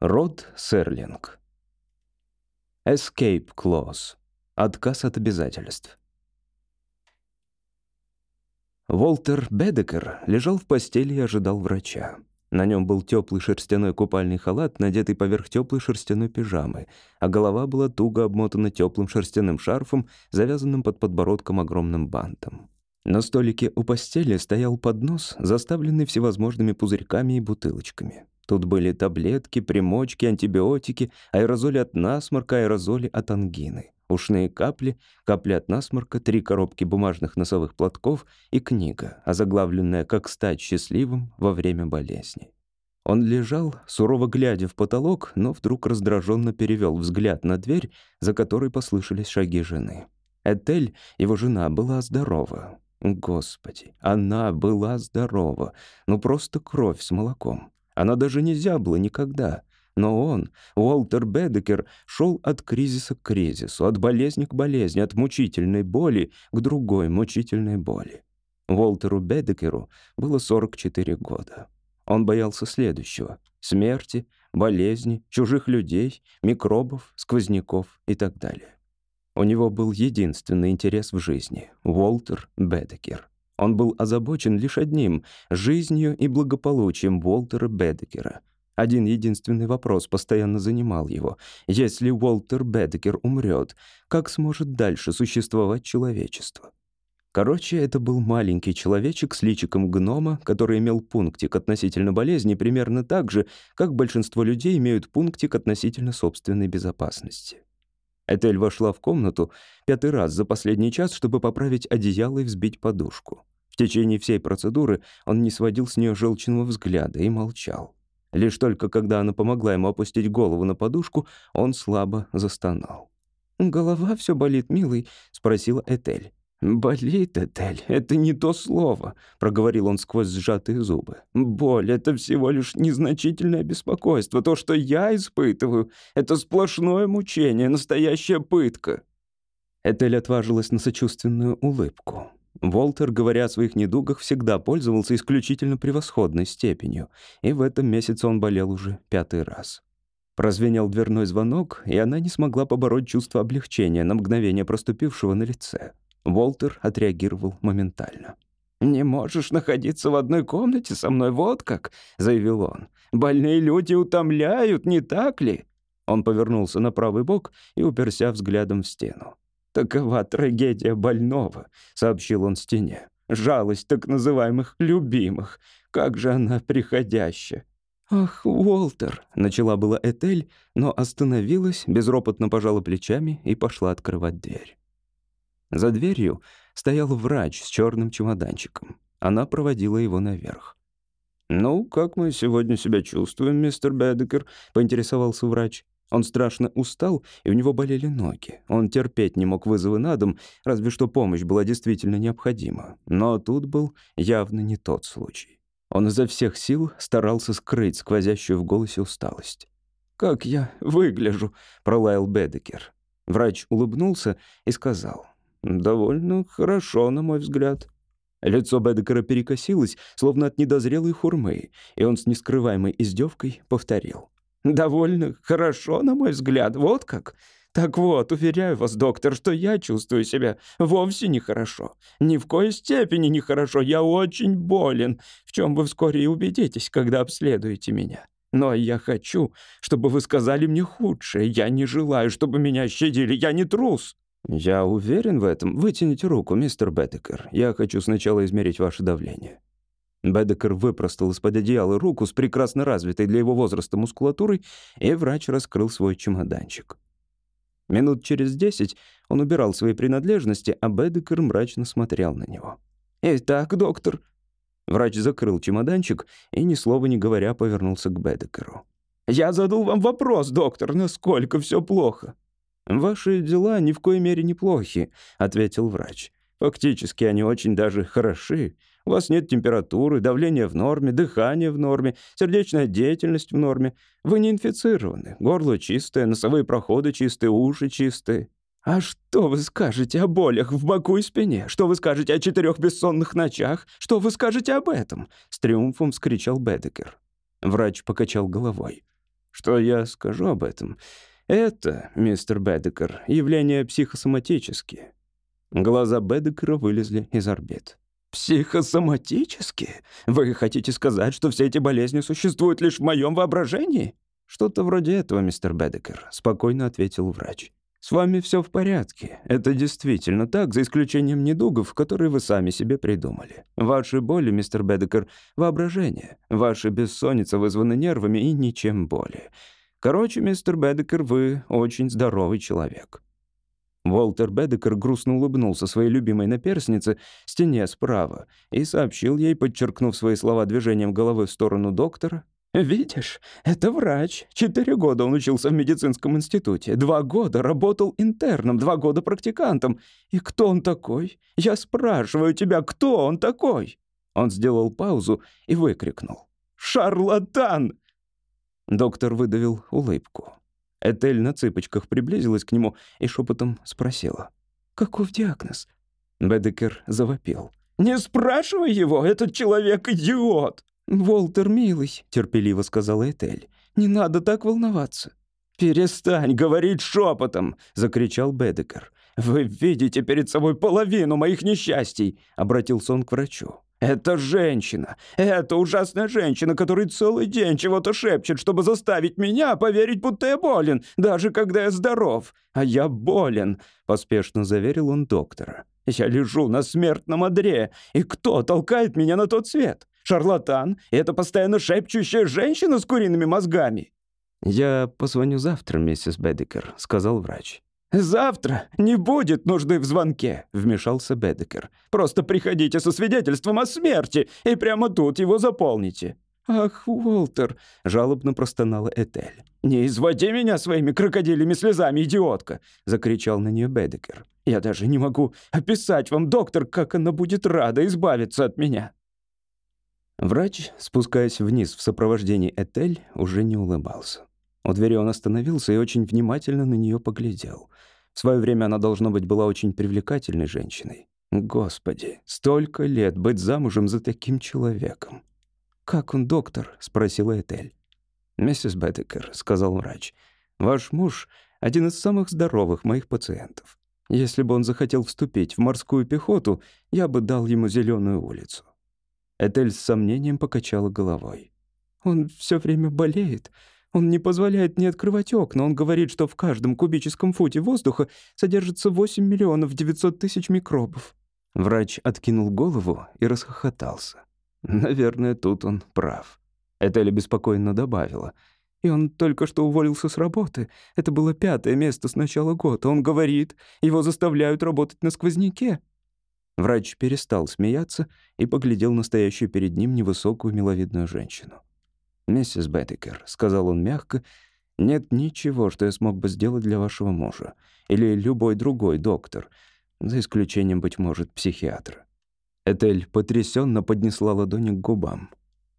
Род Серлинг. Escape clause. Отказ от обязательств. Волтер Бедекер лежал в постели и ожидал врача. На нем был теплый шерстяной купальный халат, надетый поверх теплой шерстяной пижамы, а голова была туго обмотана теплым шерстяным шарфом, завязанным под подбородком огромным бантом. На столике у постели стоял поднос, заставленный всевозможными пузырьками и бутылочками. Тут были таблетки, примочки, антибиотики, аэрозоли от насморка, аэрозоли от ангины ушные капли, капли от насморка, три коробки бумажных носовых платков и книга, озаглавленная «Как стать счастливым во время болезни». Он лежал, сурово глядя в потолок, но вдруг раздраженно перевел взгляд на дверь, за которой послышались шаги жены. Этель, его жена, была здорова. Господи, она была здорова. Ну просто кровь с молоком. Она даже не зябла никогда. Но он, Уолтер Бедекер, шел от кризиса к кризису, от болезни к болезни, от мучительной боли к другой мучительной боли. Уолтеру Бедекеру было 44 года. Он боялся следующего — смерти, болезни, чужих людей, микробов, сквозняков и так далее. У него был единственный интерес в жизни — Уолтер Бедекер. Он был озабочен лишь одним — жизнью и благополучием Уолтера Бедекера — один единственный вопрос постоянно занимал его. Если Уолтер Бедекер умрет, как сможет дальше существовать человечество? Короче, это был маленький человечек с личиком гнома, который имел пунктик относительно болезни примерно так же, как большинство людей имеют пунктик относительно собственной безопасности. Этель вошла в комнату пятый раз за последний час, чтобы поправить одеяло и взбить подушку. В течение всей процедуры он не сводил с нее желчного взгляда и молчал. Лишь только когда она помогла ему опустить голову на подушку, он слабо застонал. «Голова все болит, милый?» — спросила Этель. «Болит, Этель, это не то слово», — проговорил он сквозь сжатые зубы. «Боль — это всего лишь незначительное беспокойство. То, что я испытываю, — это сплошное мучение, настоящая пытка». Этель отважилась на сочувственную улыбку. Волтер, говоря о своих недугах, всегда пользовался исключительно превосходной степенью, и в этом месяце он болел уже пятый раз. Прозвенел дверной звонок, и она не смогла побороть чувство облегчения на мгновение проступившего на лице. Волтер отреагировал моментально. «Не можешь находиться в одной комнате со мной, вот как», — заявил он. «Больные люди утомляют, не так ли?» Он повернулся на правый бок и уперся взглядом в стену. «Такова трагедия больного», — сообщил он стене. «Жалость так называемых любимых. Как же она приходящая». «Ах, Уолтер!» — начала была Этель, но остановилась, безропотно пожала плечами и пошла открывать дверь. За дверью стоял врач с черным чемоданчиком. Она проводила его наверх. «Ну, как мы сегодня себя чувствуем, мистер Бедекер?» — поинтересовался врач. Он страшно устал, и у него болели ноги. Он терпеть не мог вызовы на дом, разве что помощь была действительно необходима. Но тут был явно не тот случай. Он изо всех сил старался скрыть сквозящую в голосе усталость. «Как я выгляжу?» — пролаял Бедекер. Врач улыбнулся и сказал. «Довольно хорошо, на мой взгляд». Лицо Бедекера перекосилось, словно от недозрелой хурмы, и он с нескрываемой издевкой повторил. Довольно хорошо, на мой взгляд, вот как. Так вот, уверяю вас, доктор, что я чувствую себя вовсе нехорошо. Ни в коей степени нехорошо, я очень болен, в чем вы вскоре и убедитесь, когда обследуете меня. Но я хочу, чтобы вы сказали мне худшее. Я не желаю, чтобы меня щадили, я не трус». «Я уверен в этом. Вытяните руку, мистер Беттекер. Я хочу сначала измерить ваше давление». Бедекер выпростал из-под одеяла руку с прекрасно развитой для его возраста мускулатурой, и врач раскрыл свой чемоданчик. Минут через десять он убирал свои принадлежности, а Бедекер мрачно смотрел на него. «Итак, доктор...» Врач закрыл чемоданчик и, ни слова не говоря, повернулся к Бедекеру. «Я задал вам вопрос, доктор, насколько все плохо?» «Ваши дела ни в коей мере не плохи», — ответил врач. «Фактически они очень даже хороши. У вас нет температуры, давление в норме, дыхание в норме, сердечная деятельность в норме. Вы не инфицированы. Горло чистое, носовые проходы чистые, уши чистые. А что вы скажете о болях в боку и спине? Что вы скажете о четырех бессонных ночах? Что вы скажете об этом? С триумфом вскричал Бедекер. Врач покачал головой. Что я скажу об этом? Это, мистер Бедекер, явление психосоматические. Глаза Бедекера вылезли из орбит. «Психосоматические? Вы хотите сказать, что все эти болезни существуют лишь в моем воображении?» «Что-то вроде этого, мистер Бедекер», — спокойно ответил врач. «С вами все в порядке. Это действительно так, за исключением недугов, которые вы сами себе придумали. Ваши боли, мистер Бедекер, — воображение. Ваши бессонница вызваны нервами и ничем более. Короче, мистер Бедекер, вы очень здоровый человек». Уолтер Бедекер грустно улыбнулся своей любимой наперснице, стене справа, и сообщил ей, подчеркнув свои слова движением головы в сторону доктора, «Видишь, это врач. Четыре года он учился в медицинском институте. Два года работал интерном, два года практикантом. И кто он такой? Я спрашиваю тебя, кто он такой?» Он сделал паузу и выкрикнул. «Шарлатан!» Доктор выдавил улыбку. Этель на цыпочках приблизилась к нему и шепотом спросила. «Каков диагноз?» Бедекер завопил. «Не спрашивай его, этот человек идиот!» «Волтер, милый», — терпеливо сказала Этель, — «не надо так волноваться». «Перестань говорить шепотом!» — закричал Бедекер. «Вы видите перед собой половину моих несчастий!» — обратился он к врачу. «Это женщина! Это ужасная женщина, которая целый день чего-то шепчет, чтобы заставить меня поверить, будто я болен, даже когда я здоров. А я болен!» — поспешно заверил он доктора. «Я лежу на смертном одре, и кто толкает меня на тот свет? Шарлатан — это постоянно шепчущая женщина с куриными мозгами». «Я позвоню завтра, миссис Бедекер», — сказал врач. «Завтра не будет нужды в звонке», — вмешался Бедекер. «Просто приходите со свидетельством о смерти и прямо тут его заполните». «Ах, Уолтер!» — жалобно простонала Этель. «Не изводи меня своими крокодилями слезами, идиотка!» — закричал на нее Бедекер. «Я даже не могу описать вам, доктор, как она будет рада избавиться от меня!» Врач, спускаясь вниз в сопровождении Этель, уже не улыбался. У двери он остановился и очень внимательно на нее поглядел. В свое время она, должно быть, была очень привлекательной женщиной. Господи, столько лет быть замужем за таким человеком. «Как он, доктор?» — спросила Этель. «Миссис Беттекер», — сказал врач, — «ваш муж — один из самых здоровых моих пациентов. Если бы он захотел вступить в морскую пехоту, я бы дал ему зеленую улицу. Этель с сомнением покачала головой. «Он все время болеет. Он не позволяет мне открывать окна. Он говорит, что в каждом кубическом футе воздуха содержится 8 миллионов 900 тысяч микробов». Врач откинул голову и расхохотался. Наверное, тут он прав. Этель беспокойно добавила. И он только что уволился с работы. Это было пятое место с начала года. Он говорит, его заставляют работать на сквозняке. Врач перестал смеяться и поглядел на стоящую перед ним невысокую миловидную женщину. «Миссис Беттекер», — сказал он мягко, — «нет ничего, что я смог бы сделать для вашего мужа. Или любой другой доктор, за исключением, быть может, психиатра». Этель потрясенно поднесла ладони к губам.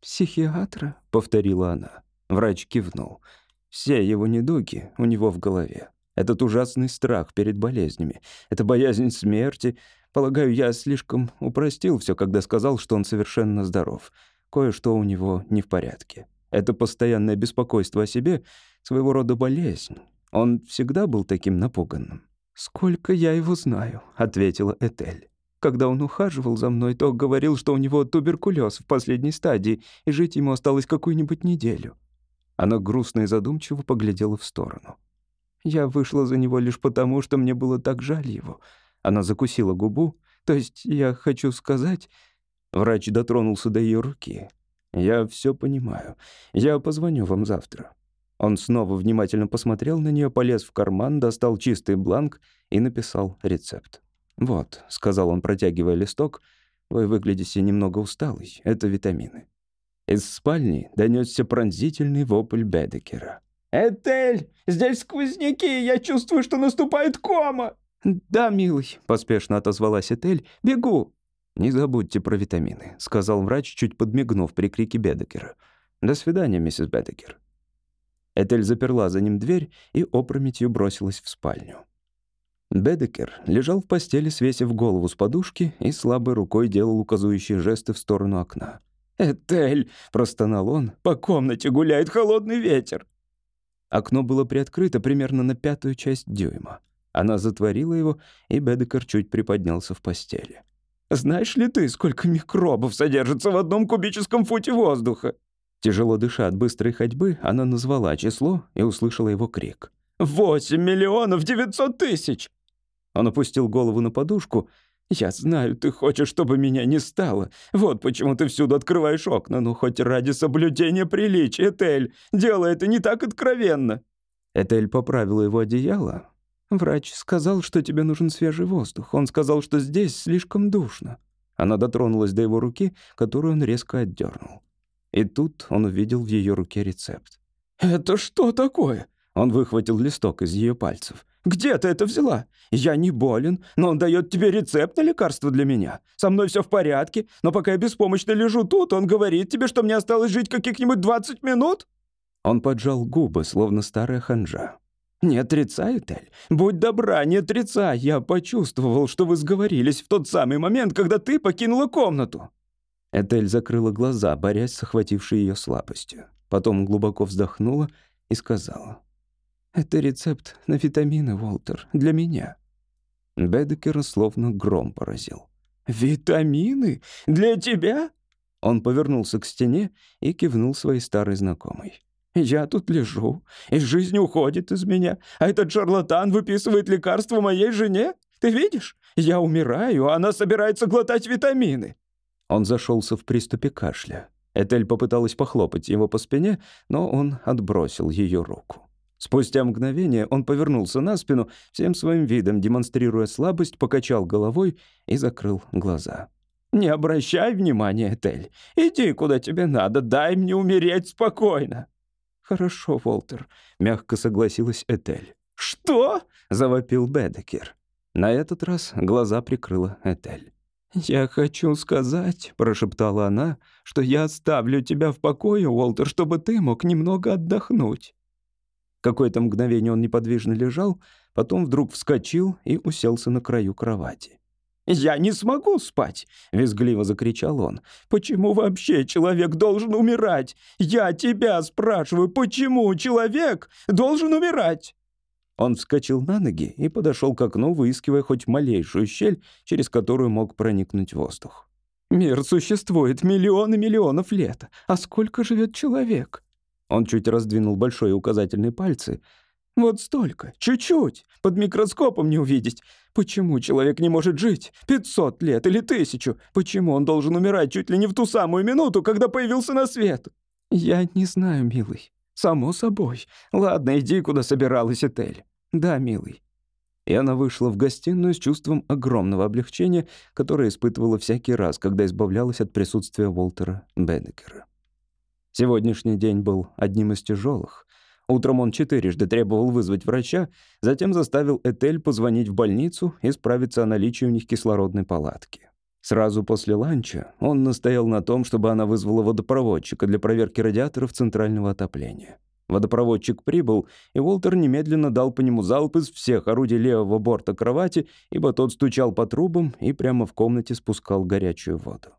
«Психиатра?» — повторила она. Врач кивнул. «Все его недуги у него в голове. Этот ужасный страх перед болезнями, эта боязнь смерти, Полагаю, я слишком упростил все, когда сказал, что он совершенно здоров. Кое-что у него не в порядке. Это постоянное беспокойство о себе — своего рода болезнь. Он всегда был таким напуганным. «Сколько я его знаю», — ответила Этель. Когда он ухаживал за мной, то говорил, что у него туберкулез в последней стадии, и жить ему осталось какую-нибудь неделю. Она грустно и задумчиво поглядела в сторону. Я вышла за него лишь потому, что мне было так жаль его — она закусила губу. «То есть я хочу сказать...» Врач дотронулся до ее руки. «Я все понимаю. Я позвоню вам завтра». Он снова внимательно посмотрел на нее, полез в карман, достал чистый бланк и написал рецепт. «Вот», — сказал он, протягивая листок, — «вы выглядите немного усталый. Это витамины». Из спальни донесся пронзительный вопль Бедекера. «Этель, здесь сквозняки, я чувствую, что наступает кома!» «Да, милый», — поспешно отозвалась Этель, — «бегу». «Не забудьте про витамины», — сказал врач, чуть подмигнув при крике Бедекера. «До свидания, миссис Бедекер». Этель заперла за ним дверь и опрометью бросилась в спальню. Бедекер лежал в постели, свесив голову с подушки, и слабой рукой делал указующие жесты в сторону окна. «Этель!» — простонал он. «По комнате гуляет холодный ветер!» Окно было приоткрыто примерно на пятую часть дюйма. Она затворила его, и Бедекер чуть приподнялся в постели. «Знаешь ли ты, сколько микробов содержится в одном кубическом футе воздуха?» Тяжело дыша от быстрой ходьбы, она назвала число и услышала его крик. «Восемь миллионов девятьсот тысяч!» Он опустил голову на подушку. «Я знаю, ты хочешь, чтобы меня не стало. Вот почему ты всюду открываешь окна, но хоть ради соблюдения приличия, Этель. Делай это не так откровенно». Этель поправила его одеяло, Врач сказал, что тебе нужен свежий воздух. Он сказал, что здесь слишком душно. Она дотронулась до его руки, которую он резко отдернул. И тут он увидел в ее руке рецепт. «Это что такое?» Он выхватил листок из ее пальцев. «Где ты это взяла? Я не болен, но он дает тебе рецепт на лекарство для меня. Со мной все в порядке, но пока я беспомощно лежу тут, он говорит тебе, что мне осталось жить каких-нибудь 20 минут?» Он поджал губы, словно старая ханжа. «Не отрицай, Этель. Будь добра, не отрицай. Я почувствовал, что вы сговорились в тот самый момент, когда ты покинула комнату». Этель закрыла глаза, борясь с охватившей ее слабостью. Потом глубоко вздохнула и сказала. «Это рецепт на витамины, Уолтер, для меня». Бедекера словно гром поразил. «Витамины? Для тебя?» Он повернулся к стене и кивнул своей старой знакомой. Я тут лежу, и жизнь уходит из меня, а этот шарлатан выписывает лекарства моей жене. Ты видишь? Я умираю, а она собирается глотать витамины». Он зашелся в приступе кашля. Этель попыталась похлопать его по спине, но он отбросил ее руку. Спустя мгновение он повернулся на спину, всем своим видом демонстрируя слабость, покачал головой и закрыл глаза. «Не обращай внимания, Этель. Иди, куда тебе надо, дай мне умереть спокойно». «Хорошо, Волтер», — мягко согласилась Этель. «Что?» — завопил Бедекер. На этот раз глаза прикрыла Этель. «Я хочу сказать», — прошептала она, «что я оставлю тебя в покое, Уолтер, чтобы ты мог немного отдохнуть». Какое-то мгновение он неподвижно лежал, потом вдруг вскочил и уселся на краю кровати. «Я не смогу спать!» — визгливо закричал он. «Почему вообще человек должен умирать? Я тебя спрашиваю, почему человек должен умирать?» Он вскочил на ноги и подошел к окну, выискивая хоть малейшую щель, через которую мог проникнуть воздух. «Мир существует миллионы миллионов лет. А сколько живет человек?» Он чуть раздвинул большой указательный пальцы — вот столько, чуть-чуть, под микроскопом не увидеть. Почему человек не может жить? Пятьсот лет или тысячу? Почему он должен умирать чуть ли не в ту самую минуту, когда появился на свет? Я не знаю, милый. Само собой. Ладно, иди, куда собиралась Этель. Да, милый. И она вышла в гостиную с чувством огромного облегчения, которое испытывала всякий раз, когда избавлялась от присутствия Уолтера Беннекера. Сегодняшний день был одним из тяжелых. Утром он четырежды требовал вызвать врача, затем заставил Этель позвонить в больницу и справиться о наличии у них кислородной палатки. Сразу после ланча он настоял на том, чтобы она вызвала водопроводчика для проверки радиаторов центрального отопления. Водопроводчик прибыл, и Уолтер немедленно дал по нему залп из всех орудий левого борта кровати, ибо тот стучал по трубам и прямо в комнате спускал горячую воду.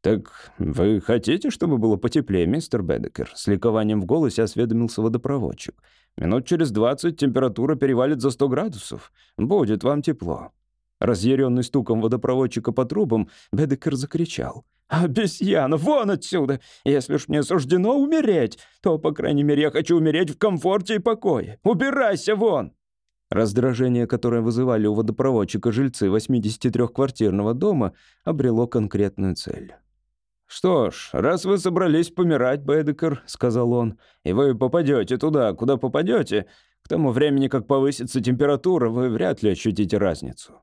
«Так вы хотите, чтобы было потеплее, мистер Бедекер?» С ликованием в голосе осведомился водопроводчик. «Минут через двадцать температура перевалит за сто градусов. Будет вам тепло». Разъяренный стуком водопроводчика по трубам, Бедекер закричал. «Обезьяна, вон отсюда! Если уж мне суждено умереть, то, по крайней мере, я хочу умереть в комфорте и покое. Убирайся вон!» Раздражение, которое вызывали у водопроводчика жильцы 83-квартирного дома, обрело конкретную цель. «Что ж, раз вы собрались помирать, Бэдекер, — сказал он, — и вы попадете туда, куда попадете, к тому времени, как повысится температура, вы вряд ли ощутите разницу».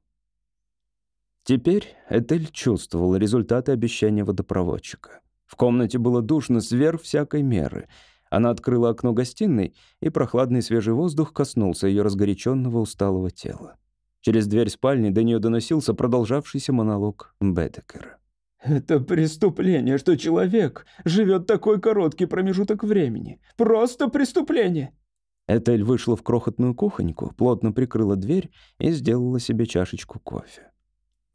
Теперь Этель чувствовал результаты обещания водопроводчика. В комнате было душно сверх всякой меры. Она открыла окно гостиной, и прохладный свежий воздух коснулся ее разгоряченного усталого тела. Через дверь спальни до нее доносился продолжавшийся монолог Бедекера. Это преступление, что человек живет такой короткий промежуток времени. Просто преступление. Этель вышла в крохотную кухоньку, плотно прикрыла дверь и сделала себе чашечку кофе.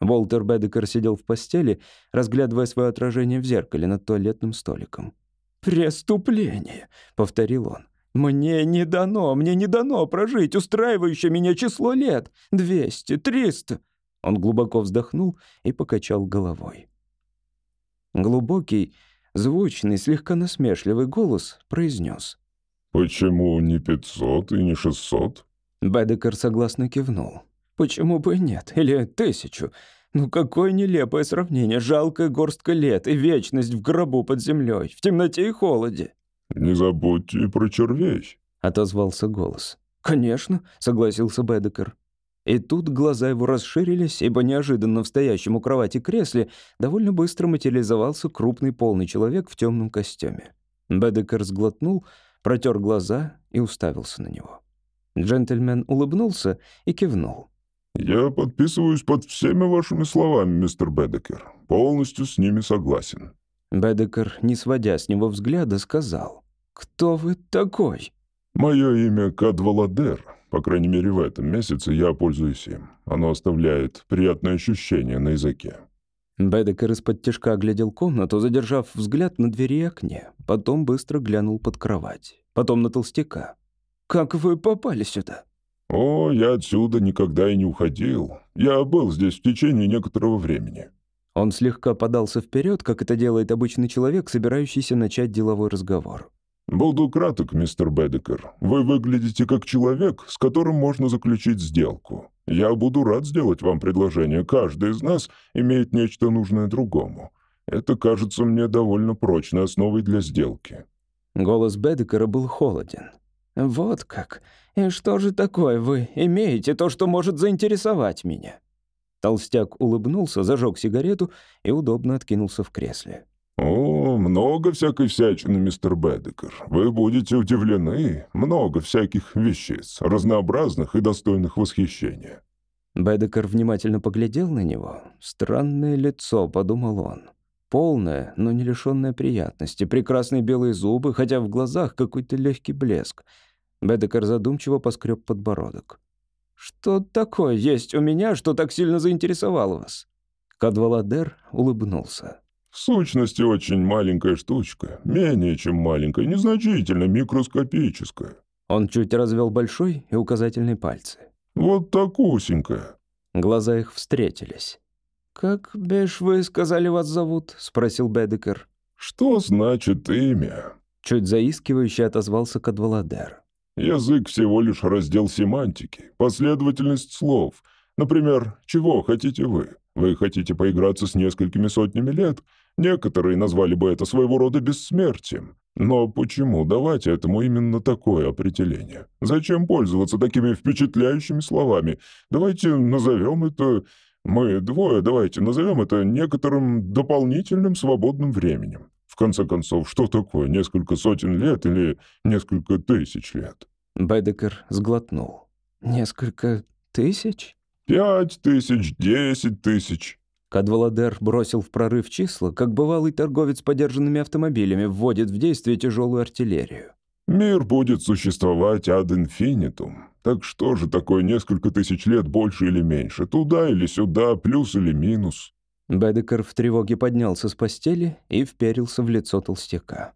Волтер Бедекер сидел в постели, разглядывая свое отражение в зеркале над туалетным столиком. «Преступление», — повторил он. Мне не дано, мне не дано прожить устраивающее меня число лет. Двести, триста. Он глубоко вздохнул и покачал головой. Глубокий, звучный, слегка насмешливый голос произнес. «Почему не пятьсот и не шестьсот?» Бедекер согласно кивнул. «Почему бы и нет? Или тысячу? Ну какое нелепое сравнение. Жалкая горстка лет и вечность в гробу под землей, в темноте и холоде». «Не забудьте и про червей», — отозвался голос. «Конечно», — согласился Бедекер. И тут глаза его расширились, ибо неожиданно в стоящем у кровати кресле довольно быстро материализовался крупный полный человек в темном костюме. Бедекер сглотнул, протер глаза и уставился на него. Джентльмен улыбнулся и кивнул. «Я подписываюсь под всеми вашими словами, мистер Бедекер. Полностью с ними согласен». Бедекер, не сводя с него взгляда, сказал. «Кто вы такой?» «Мое имя Кадваладер. По крайней мере, в этом месяце я пользуюсь им. Оно оставляет приятное ощущение на языке». Бедекер из-под тяжка оглядел комнату, задержав взгляд на двери и окне. Потом быстро глянул под кровать. Потом на толстяка. «Как вы попали сюда?» «О, я отсюда никогда и не уходил. Я был здесь в течение некоторого времени». Он слегка подался вперед, как это делает обычный человек, собирающийся начать деловой разговор. «Буду краток, мистер Бедекер. Вы выглядите как человек, с которым можно заключить сделку. Я буду рад сделать вам предложение. Каждый из нас имеет нечто нужное другому. Это кажется мне довольно прочной основой для сделки». Голос Бедекера был холоден. «Вот как. И что же такое вы имеете, то, что может заинтересовать меня?» Толстяк улыбнулся, зажег сигарету и удобно откинулся в кресле. «О, много всякой всячины, мистер Бедекер. Вы будете удивлены. Много всяких вещиц, разнообразных и достойных восхищения». Бедекер внимательно поглядел на него. «Странное лицо», — подумал он. Полное, но не лишенное приятности. Прекрасные белые зубы, хотя в глазах какой-то легкий блеск. Бедекер задумчиво поскреб подбородок. «Что такое есть у меня, что так сильно заинтересовало вас?» Кадваладер улыбнулся. «В сущности, очень маленькая штучка. Менее чем маленькая, незначительно микроскопическая». Он чуть развел большой и указательный пальцы. «Вот такусенькая». Глаза их встретились. «Как, бишь, вы сказали, вас зовут?» — спросил Бедекер. «Что значит имя?» Чуть заискивающе отозвался Кадваладер. Язык всего лишь раздел семантики, последовательность слов. Например, чего хотите вы? Вы хотите поиграться с несколькими сотнями лет? Некоторые назвали бы это своего рода бессмертием. Но почему давать этому именно такое определение? Зачем пользоваться такими впечатляющими словами? Давайте назовем это... Мы двое, давайте назовем это некоторым дополнительным свободным временем. В конце концов, что такое несколько сотен лет или несколько тысяч лет? Бедекер сглотнул. «Несколько тысяч?» «Пять тысяч, десять тысяч». Кадваладер бросил в прорыв числа, как бывалый торговец подержанными автомобилями вводит в действие тяжелую артиллерию. «Мир будет существовать ад инфинитум. Так что же такое несколько тысяч лет больше или меньше? Туда или сюда, плюс или минус?» Бедекер в тревоге поднялся с постели и вперился в лицо толстяка.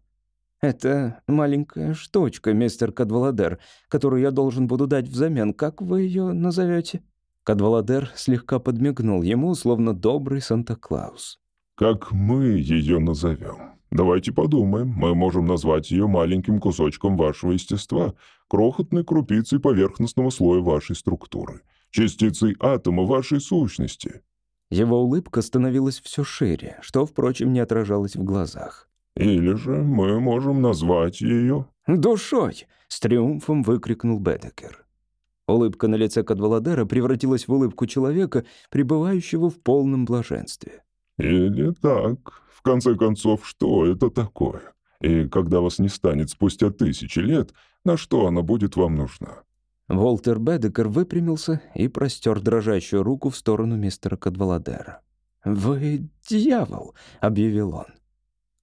«Это маленькая штучка, мистер Кадваладер, которую я должен буду дать взамен. Как вы ее назовете?» Кадваладер слегка подмигнул ему, словно добрый Санта-Клаус. «Как мы ее назовем? Давайте подумаем. Мы можем назвать ее маленьким кусочком вашего естества, крохотной крупицей поверхностного слоя вашей структуры, частицей атома вашей сущности». Его улыбка становилась все шире, что, впрочем, не отражалось в глазах. Или же мы можем назвать ее...» «Душой!» — с триумфом выкрикнул Бедекер. Улыбка на лице Кадваладера превратилась в улыбку человека, пребывающего в полном блаженстве. «Или так. В конце концов, что это такое? И когда вас не станет спустя тысячи лет, на что она будет вам нужна?» Волтер Бедекер выпрямился и простер дрожащую руку в сторону мистера Кадваладера. «Вы дьявол!» — объявил он.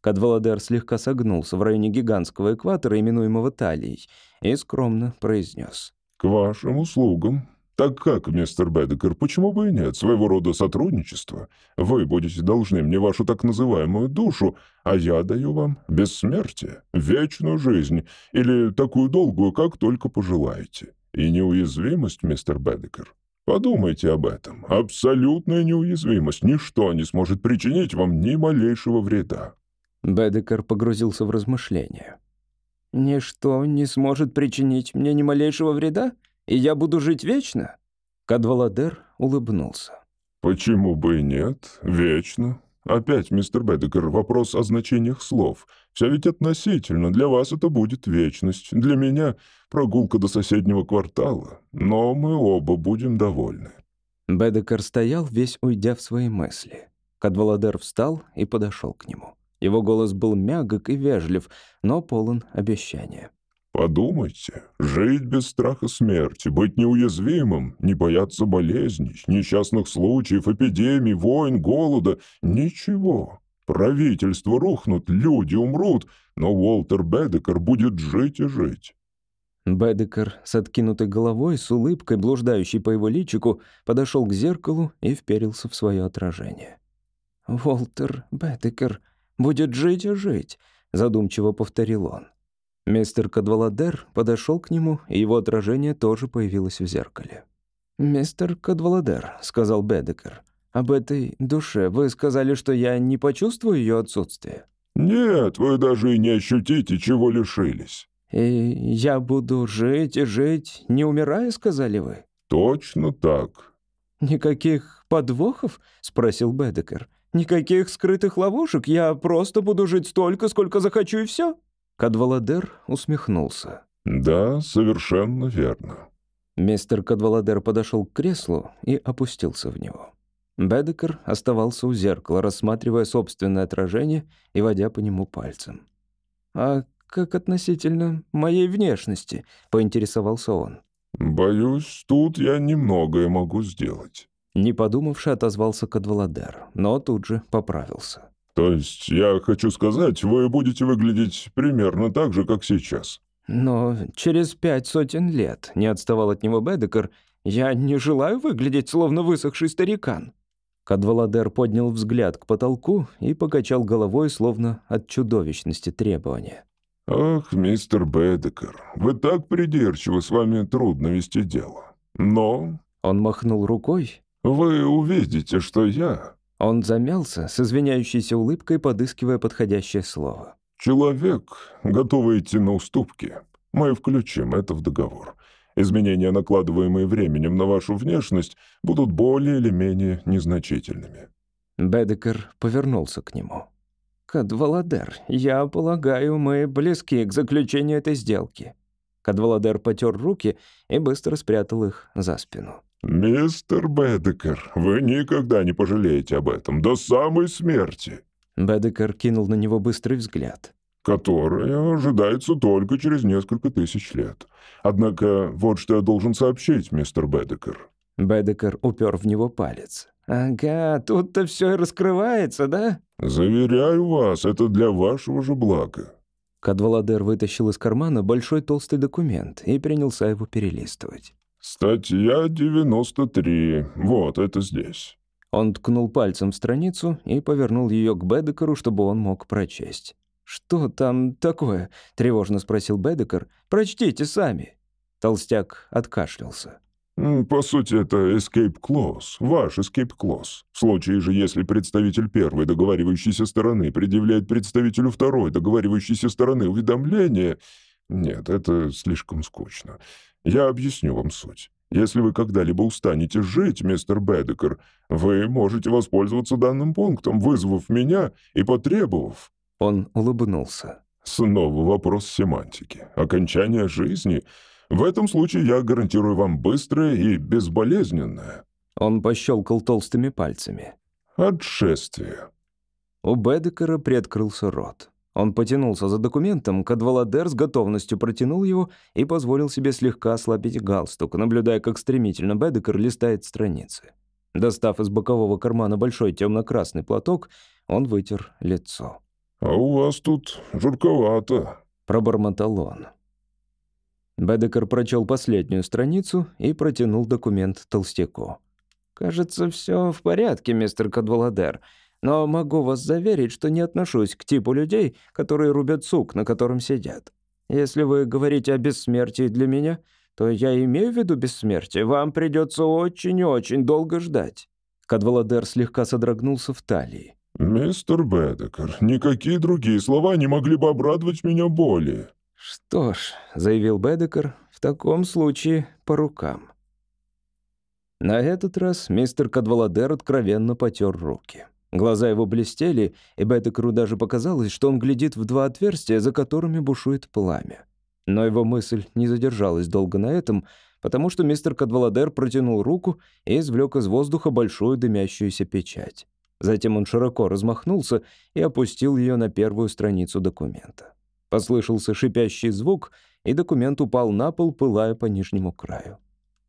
Кадваладер слегка согнулся в районе гигантского экватора, именуемого талией, и скромно произнес. «К вашим услугам. Так как, мистер Бедекер, почему бы и нет? Своего рода сотрудничество. Вы будете должны мне вашу так называемую душу, а я даю вам бессмертие, вечную жизнь, или такую долгую, как только пожелаете. И неуязвимость, мистер Бедекер. Подумайте об этом. Абсолютная неуязвимость. Ничто не сможет причинить вам ни малейшего вреда. Бедекер погрузился в размышления. «Ничто не сможет причинить мне ни малейшего вреда, и я буду жить вечно?» Кадваладер улыбнулся. «Почему бы и нет? Вечно. Опять, мистер Бедекер, вопрос о значениях слов. Все ведь относительно. Для вас это будет вечность. Для меня прогулка до соседнего квартала. Но мы оба будем довольны». Бедекер стоял, весь уйдя в свои мысли. Кадваладер встал и подошел к нему. Его голос был мягок и вежлив, но полон обещания. Подумайте, жить без страха смерти, быть неуязвимым, не бояться болезней, несчастных случаев, эпидемий, войн, голода — ничего. Правительство рухнут, люди умрут, но Уолтер Бедекер будет жить и жить. Бедекер с откинутой головой, с улыбкой, блуждающей по его личику, подошел к зеркалу и вперился в свое отражение. «Уолтер Бедекер», Будет жить и жить», — задумчиво повторил он. Мистер Кадваладер подошел к нему, и его отражение тоже появилось в зеркале. «Мистер Кадваладер», — сказал Бедекер, — «об этой душе вы сказали, что я не почувствую ее отсутствие». «Нет, вы даже и не ощутите, чего лишились». «И я буду жить и жить, не умирая», — сказали вы? «Точно так». «Никаких подвохов?» — спросил Бедекер. Никаких скрытых ловушек, я просто буду жить столько, сколько захочу, и все». Кадваладер усмехнулся. «Да, совершенно верно». Мистер Кадваладер подошел к креслу и опустился в него. Бедекер оставался у зеркала, рассматривая собственное отражение и водя по нему пальцем. «А как относительно моей внешности?» — поинтересовался он. «Боюсь, тут я немногое могу сделать». Не подумавши, отозвался Кадваладер, но тут же поправился. «То есть, я хочу сказать, вы будете выглядеть примерно так же, как сейчас». «Но через пять сотен лет», — не отставал от него Бедекер, «я не желаю выглядеть, словно высохший старикан». Кадваладер поднял взгляд к потолку и покачал головой, словно от чудовищности требования. «Ах, мистер Бедекер, вы так придирчивы, с вами трудно вести дело. Но...» Он махнул рукой, вы увидите, что я...» Он замялся, с извиняющейся улыбкой подыскивая подходящее слово. «Человек, готовый идти на уступки. Мы включим это в договор. Изменения, накладываемые временем на вашу внешность, будут более или менее незначительными». Бедекер повернулся к нему. «Кадваладер, я полагаю, мы близки к заключению этой сделки». Кадваладер потер руки и быстро спрятал их за спину. «Мистер Бедекер, вы никогда не пожалеете об этом, до самой смерти!» Бедекер кинул на него быстрый взгляд. «Которая ожидается только через несколько тысяч лет. Однако вот что я должен сообщить, мистер Бедекер». Бедекер упер в него палец. «Ага, тут-то все и раскрывается, да?» «Заверяю вас, это для вашего же блага». Кадваладер вытащил из кармана большой толстый документ и принялся его перелистывать. «Статья 93. Вот, это здесь». Он ткнул пальцем в страницу и повернул ее к Бедекеру, чтобы он мог прочесть. «Что там такое?» — тревожно спросил Бедекер. «Прочтите сами». Толстяк откашлялся. «По сути, это escape clause, ваш escape clause. В случае же, если представитель первой договаривающейся стороны предъявляет представителю второй договаривающейся стороны уведомление... Нет, это слишком скучно. Я объясню вам суть. Если вы когда-либо устанете жить, мистер Бедекер, вы можете воспользоваться данным пунктом, вызвав меня и потребовав». Он улыбнулся. «Снова вопрос семантики. Окончание жизни. В этом случае я гарантирую вам быстрое и безболезненное». Он пощелкал толстыми пальцами. «Отшествие». У Бедекера приоткрылся рот. Он потянулся за документом, Кадваладер с готовностью протянул его и позволил себе слегка ослабить галстук, наблюдая, как стремительно Бедекер листает страницы. Достав из бокового кармана большой темно-красный платок, он вытер лицо. «А у вас тут жутковато», — пробормотал он. Бедекер прочел последнюю страницу и протянул документ толстяку. «Кажется, все в порядке, мистер Кадваладер, но могу вас заверить, что не отношусь к типу людей, которые рубят сук, на котором сидят. Если вы говорите о бессмертии для меня, то я имею в виду бессмертие. Вам придется очень и очень долго ждать». Кадваладер слегка содрогнулся в талии. «Мистер Бедекер, никакие другие слова не могли бы обрадовать меня более». «Что ж», — заявил Бедекер, — «в таком случае по рукам». На этот раз мистер Кадваладер откровенно потер руки. Глаза его блестели, и Бедекеру даже показалось, что он глядит в два отверстия, за которыми бушует пламя. Но его мысль не задержалась долго на этом, потому что мистер Кадваладер протянул руку и извлек из воздуха большую дымящуюся печать. Затем он широко размахнулся и опустил ее на первую страницу документа. Послышался шипящий звук, и документ упал на пол, пылая по нижнему краю.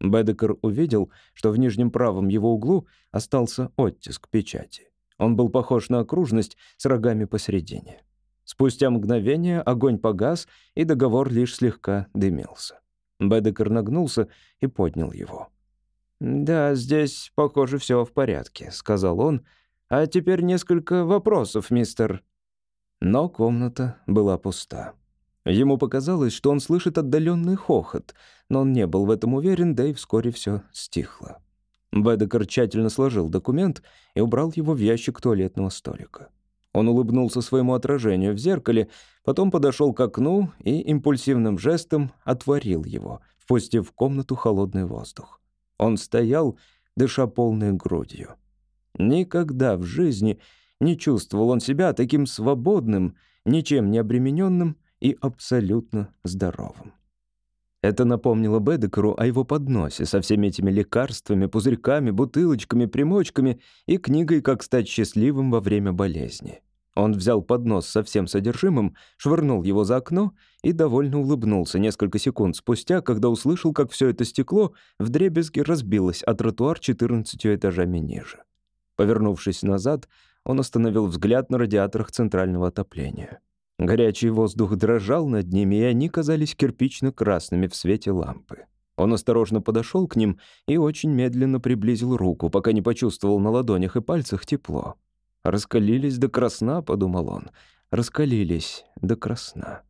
Бедекер увидел, что в нижнем правом его углу остался оттиск печати. Он был похож на окружность с рогами посередине. Спустя мгновение огонь погас, и договор лишь слегка дымился. Бедекер нагнулся и поднял его. «Да, здесь, похоже, все в порядке», — сказал он. «А теперь несколько вопросов, мистер...» Но комната была пуста. Ему показалось, что он слышит отдаленный хохот, но он не был в этом уверен, да и вскоре все стихло. Бедекер тщательно сложил документ и убрал его в ящик туалетного столика. Он улыбнулся своему отражению в зеркале, потом подошел к окну и импульсивным жестом отворил его, впустив в комнату холодный воздух. Он стоял, дыша полной грудью. Никогда в жизни не чувствовал он себя таким свободным, ничем не обремененным и абсолютно здоровым. Это напомнило Бедекеру о его подносе со всеми этими лекарствами, пузырьками, бутылочками, примочками и книгой «Как стать счастливым во время болезни». Он взял поднос со всем содержимым, швырнул его за окно и довольно улыбнулся несколько секунд спустя, когда услышал, как все это стекло вдребезги разбилось, а тротуар 14 этажами ниже. Повернувшись назад, он остановил взгляд на радиаторах центрального отопления. Горячий воздух дрожал над ними, и они казались кирпично-красными в свете лампы. Он осторожно подошел к ним и очень медленно приблизил руку, пока не почувствовал на ладонях и пальцах тепло. «Раскалились до красна», — подумал он. «Раскалились до красна».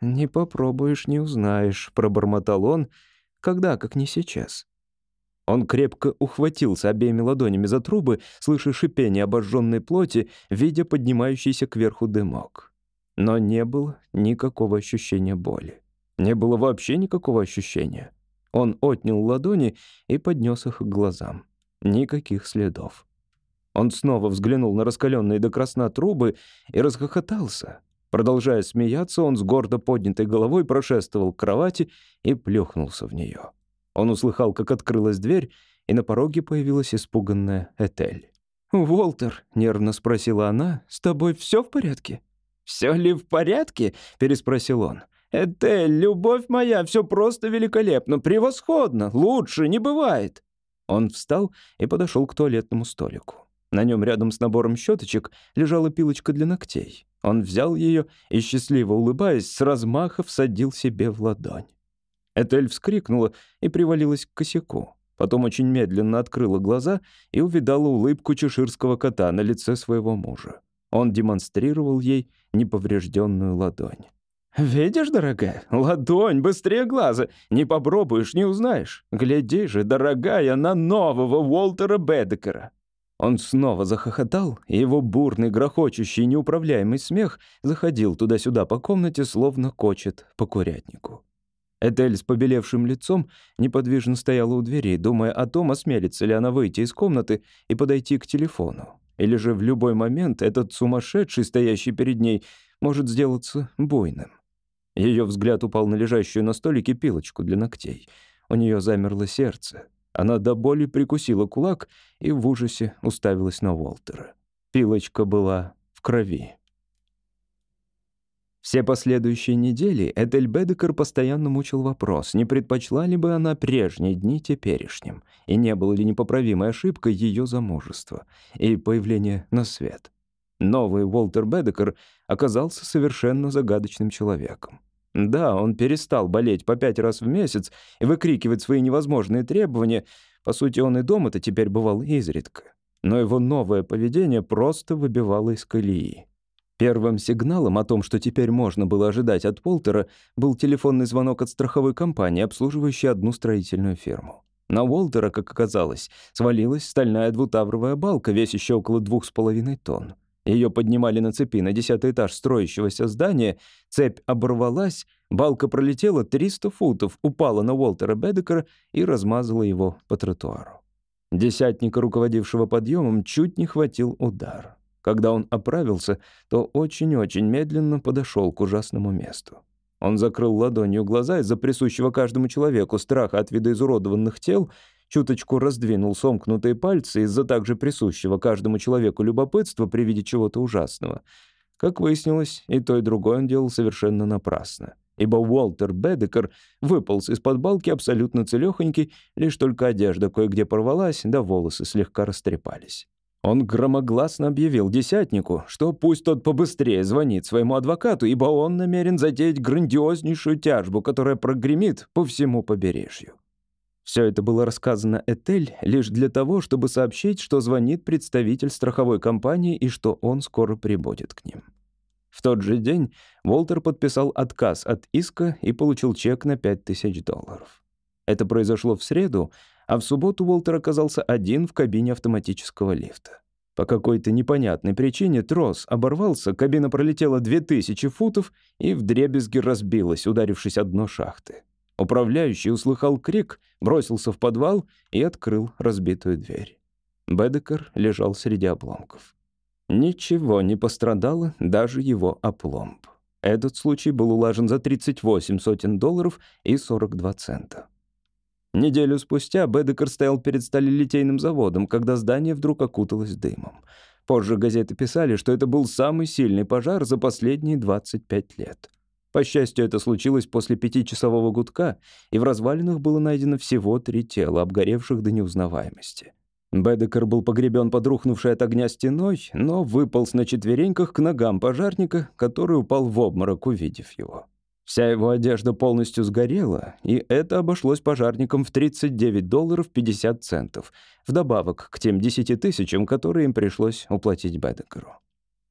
«Не попробуешь, не узнаешь», — пробормотал он. «Когда, как не сейчас?» Он крепко ухватился обеими ладонями за трубы, слыша шипение обожженной плоти, видя поднимающийся кверху дымок. Но не было никакого ощущения боли. Не было вообще никакого ощущения. Он отнял ладони и поднес их к глазам. Никаких следов. Он снова взглянул на раскаленные до красна трубы и расхохотался. Продолжая смеяться, он с гордо поднятой головой прошествовал к кровати и плюхнулся в нее. Он услыхал, как открылась дверь, и на пороге появилась испуганная Этель. «Уолтер», — нервно спросила она, — «с тобой все в порядке?» «Все ли в порядке?» — переспросил он. «Этель, любовь моя, все просто великолепно, превосходно, лучше не бывает». Он встал и подошел к туалетному столику. На нем рядом с набором щеточек лежала пилочка для ногтей. Он взял ее и, счастливо улыбаясь, с размаха всадил себе в ладонь. Этель вскрикнула и привалилась к косяку. Потом очень медленно открыла глаза и увидала улыбку чеширского кота на лице своего мужа. Он демонстрировал ей неповрежденную ладонь. «Видишь, дорогая, ладонь быстрее глаза. Не попробуешь, не узнаешь. Гляди же, дорогая, на нового Уолтера Бедекера». Он снова захохотал, и его бурный, грохочущий, неуправляемый смех заходил туда-сюда по комнате, словно кочет по курятнику. Этель с побелевшим лицом неподвижно стояла у двери, думая о том, осмелится ли она выйти из комнаты и подойти к телефону. Или же в любой момент этот сумасшедший, стоящий перед ней, может сделаться буйным. Ее взгляд упал на лежащую на столике пилочку для ногтей. У нее замерло сердце. Она до боли прикусила кулак и в ужасе уставилась на Уолтера. Пилочка была в крови. Все последующие недели Этель Бедекер постоянно мучил вопрос, не предпочла ли бы она прежние дни теперешним, и не было ли непоправимой ошибкой ее замужества и появления на свет. Новый Уолтер Бедекер оказался совершенно загадочным человеком. Да, он перестал болеть по пять раз в месяц и выкрикивать свои невозможные требования. По сути, он и дома-то теперь бывал изредка. Но его новое поведение просто выбивало из колеи. Первым сигналом о том, что теперь можно было ожидать от Уолтера, был телефонный звонок от страховой компании, обслуживающей одну строительную фирму. На Уолтера, как оказалось, свалилась стальная двутавровая балка, весящая около двух с половиной тонн. Ее поднимали на цепи на десятый этаж строящегося здания, цепь оборвалась, балка пролетела 300 футов, упала на Уолтера Бедекера и размазала его по тротуару. Десятника, руководившего подъемом, чуть не хватил удар. Когда он оправился, то очень-очень медленно подошел к ужасному месту. Он закрыл ладонью глаза из-за присущего каждому человеку страха от вида изуродованных тел, чуточку раздвинул сомкнутые пальцы из-за также присущего каждому человеку любопытства при виде чего-то ужасного. Как выяснилось, и то, и другое он делал совершенно напрасно. Ибо Уолтер Бедекер выполз из-под балки абсолютно целёхонький, лишь только одежда кое-где порвалась, да волосы слегка растрепались. Он громогласно объявил десятнику, что пусть тот побыстрее звонит своему адвокату, ибо он намерен затеять грандиознейшую тяжбу, которая прогремит по всему побережью. Все это было рассказано Этель лишь для того, чтобы сообщить, что звонит представитель страховой компании и что он скоро прибудет к ним. В тот же день Волтер подписал отказ от иска и получил чек на 5000 долларов. Это произошло в среду, а в субботу Уолтер оказался один в кабине автоматического лифта. По какой-то непонятной причине трос оборвался, кабина пролетела 2000 футов и вдребезги разбилась, ударившись о дно шахты. Управляющий услыхал крик, бросился в подвал и открыл разбитую дверь. Бедекер лежал среди обломков. Ничего не пострадало, даже его опломб. Этот случай был улажен за 38 сотен долларов и 42 цента. Неделю спустя Бедекер стоял перед сталелитейным заводом, когда здание вдруг окуталось дымом. Позже газеты писали, что это был самый сильный пожар за последние 25 лет. По счастью, это случилось после пятичасового гудка, и в развалинах было найдено всего три тела, обгоревших до неузнаваемости. Бедекер был погребен под рухнувшей от огня стеной, но выполз на четвереньках к ногам пожарника, который упал в обморок, увидев его. Вся его одежда полностью сгорела, и это обошлось пожарникам в 39 долларов 50 центов, вдобавок к тем 10 тысячам, которые им пришлось уплатить Бедекеру.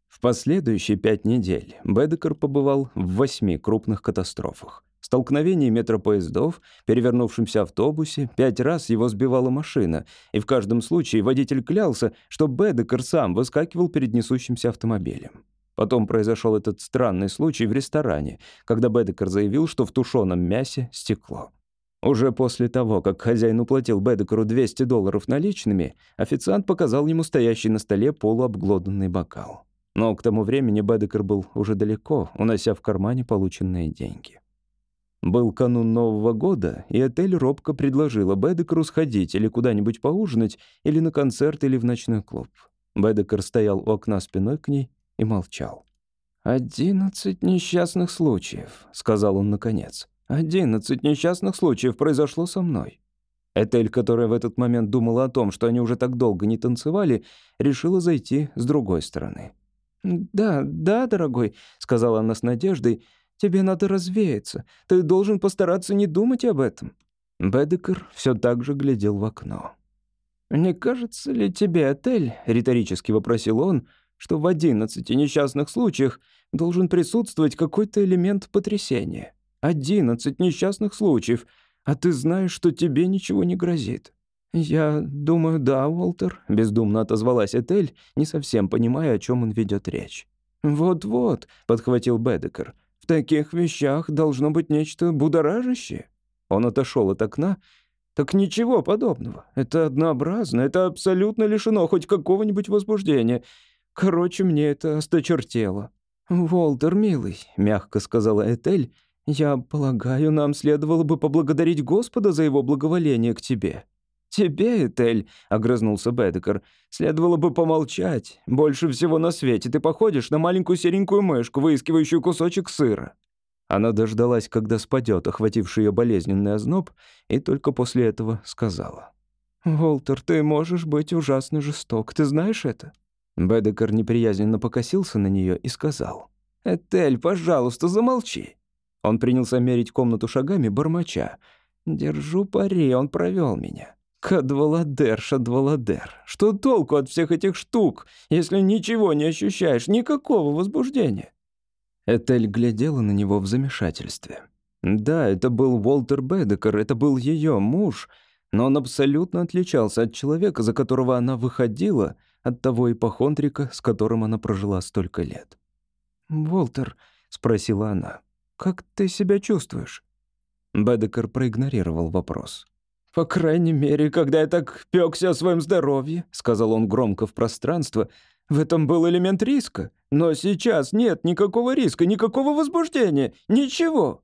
В последующие пять недель Бедекер побывал в восьми крупных катастрофах. Столкновении метропоездов, перевернувшемся автобусе, пять раз его сбивала машина, и в каждом случае водитель клялся, что Бедекер сам выскакивал перед несущимся автомобилем. Потом произошел этот странный случай в ресторане, когда Бедекер заявил, что в тушеном мясе стекло. Уже после того, как хозяин уплатил Бедекеру 200 долларов наличными, официант показал ему стоящий на столе полуобглоданный бокал. Но к тому времени Бедекер был уже далеко, унося в кармане полученные деньги. Был канун Нового года, и отель робко предложила Бедекеру сходить или куда-нибудь поужинать, или на концерт, или в ночной клуб. Бедекер стоял у окна спиной к ней и молчал. «Одиннадцать несчастных случаев», — сказал он наконец. «Одиннадцать несчастных случаев произошло со мной». Этель, которая в этот момент думала о том, что они уже так долго не танцевали, решила зайти с другой стороны. «Да, да, дорогой», — сказала она с надеждой, — «тебе надо развеяться. Ты должен постараться не думать об этом». Бедекер все так же глядел в окно. «Не кажется ли тебе, Этель?» — риторически вопросил он — что в 11 несчастных случаях должен присутствовать какой-то элемент потрясения. 11 несчастных случаев, а ты знаешь, что тебе ничего не грозит. «Я думаю, да, Уолтер», — бездумно отозвалась Этель, не совсем понимая, о чем он ведет речь. «Вот-вот», — подхватил Бедекер, — «в таких вещах должно быть нечто будоражащее». Он отошел от окна. «Так ничего подобного. Это однообразно, это абсолютно лишено хоть какого-нибудь возбуждения. Короче, мне это осточертело». «Волтер, милый», — мягко сказала Этель, «я полагаю, нам следовало бы поблагодарить Господа за его благоволение к тебе». «Тебе, Этель», — огрызнулся Бедекер, — «следовало бы помолчать. Больше всего на свете ты походишь на маленькую серенькую мышку, выискивающую кусочек сыра». Она дождалась, когда спадет охвативший ее болезненный озноб, и только после этого сказала. «Волтер, ты можешь быть ужасно жесток, ты знаешь это?» Бедекер неприязненно покосился на нее и сказал. «Этель, пожалуйста, замолчи». Он принялся мерить комнату шагами, бормоча. «Держу пари, он провел меня. Кадваладер, шадваладер. Что толку от всех этих штук, если ничего не ощущаешь, никакого возбуждения?» Этель глядела на него в замешательстве. Да, это был Уолтер Бедекер, это был ее муж, но он абсолютно отличался от человека, за которого она выходила, от того ипохондрика, с которым она прожила столько лет. «Уолтер», — спросила она, — «как ты себя чувствуешь?» Бедекер проигнорировал вопрос. «По крайней мере, когда я так пёкся о своем здоровье», — сказал он громко в пространство, — «в этом был элемент риска. Но сейчас нет никакого риска, никакого возбуждения, ничего».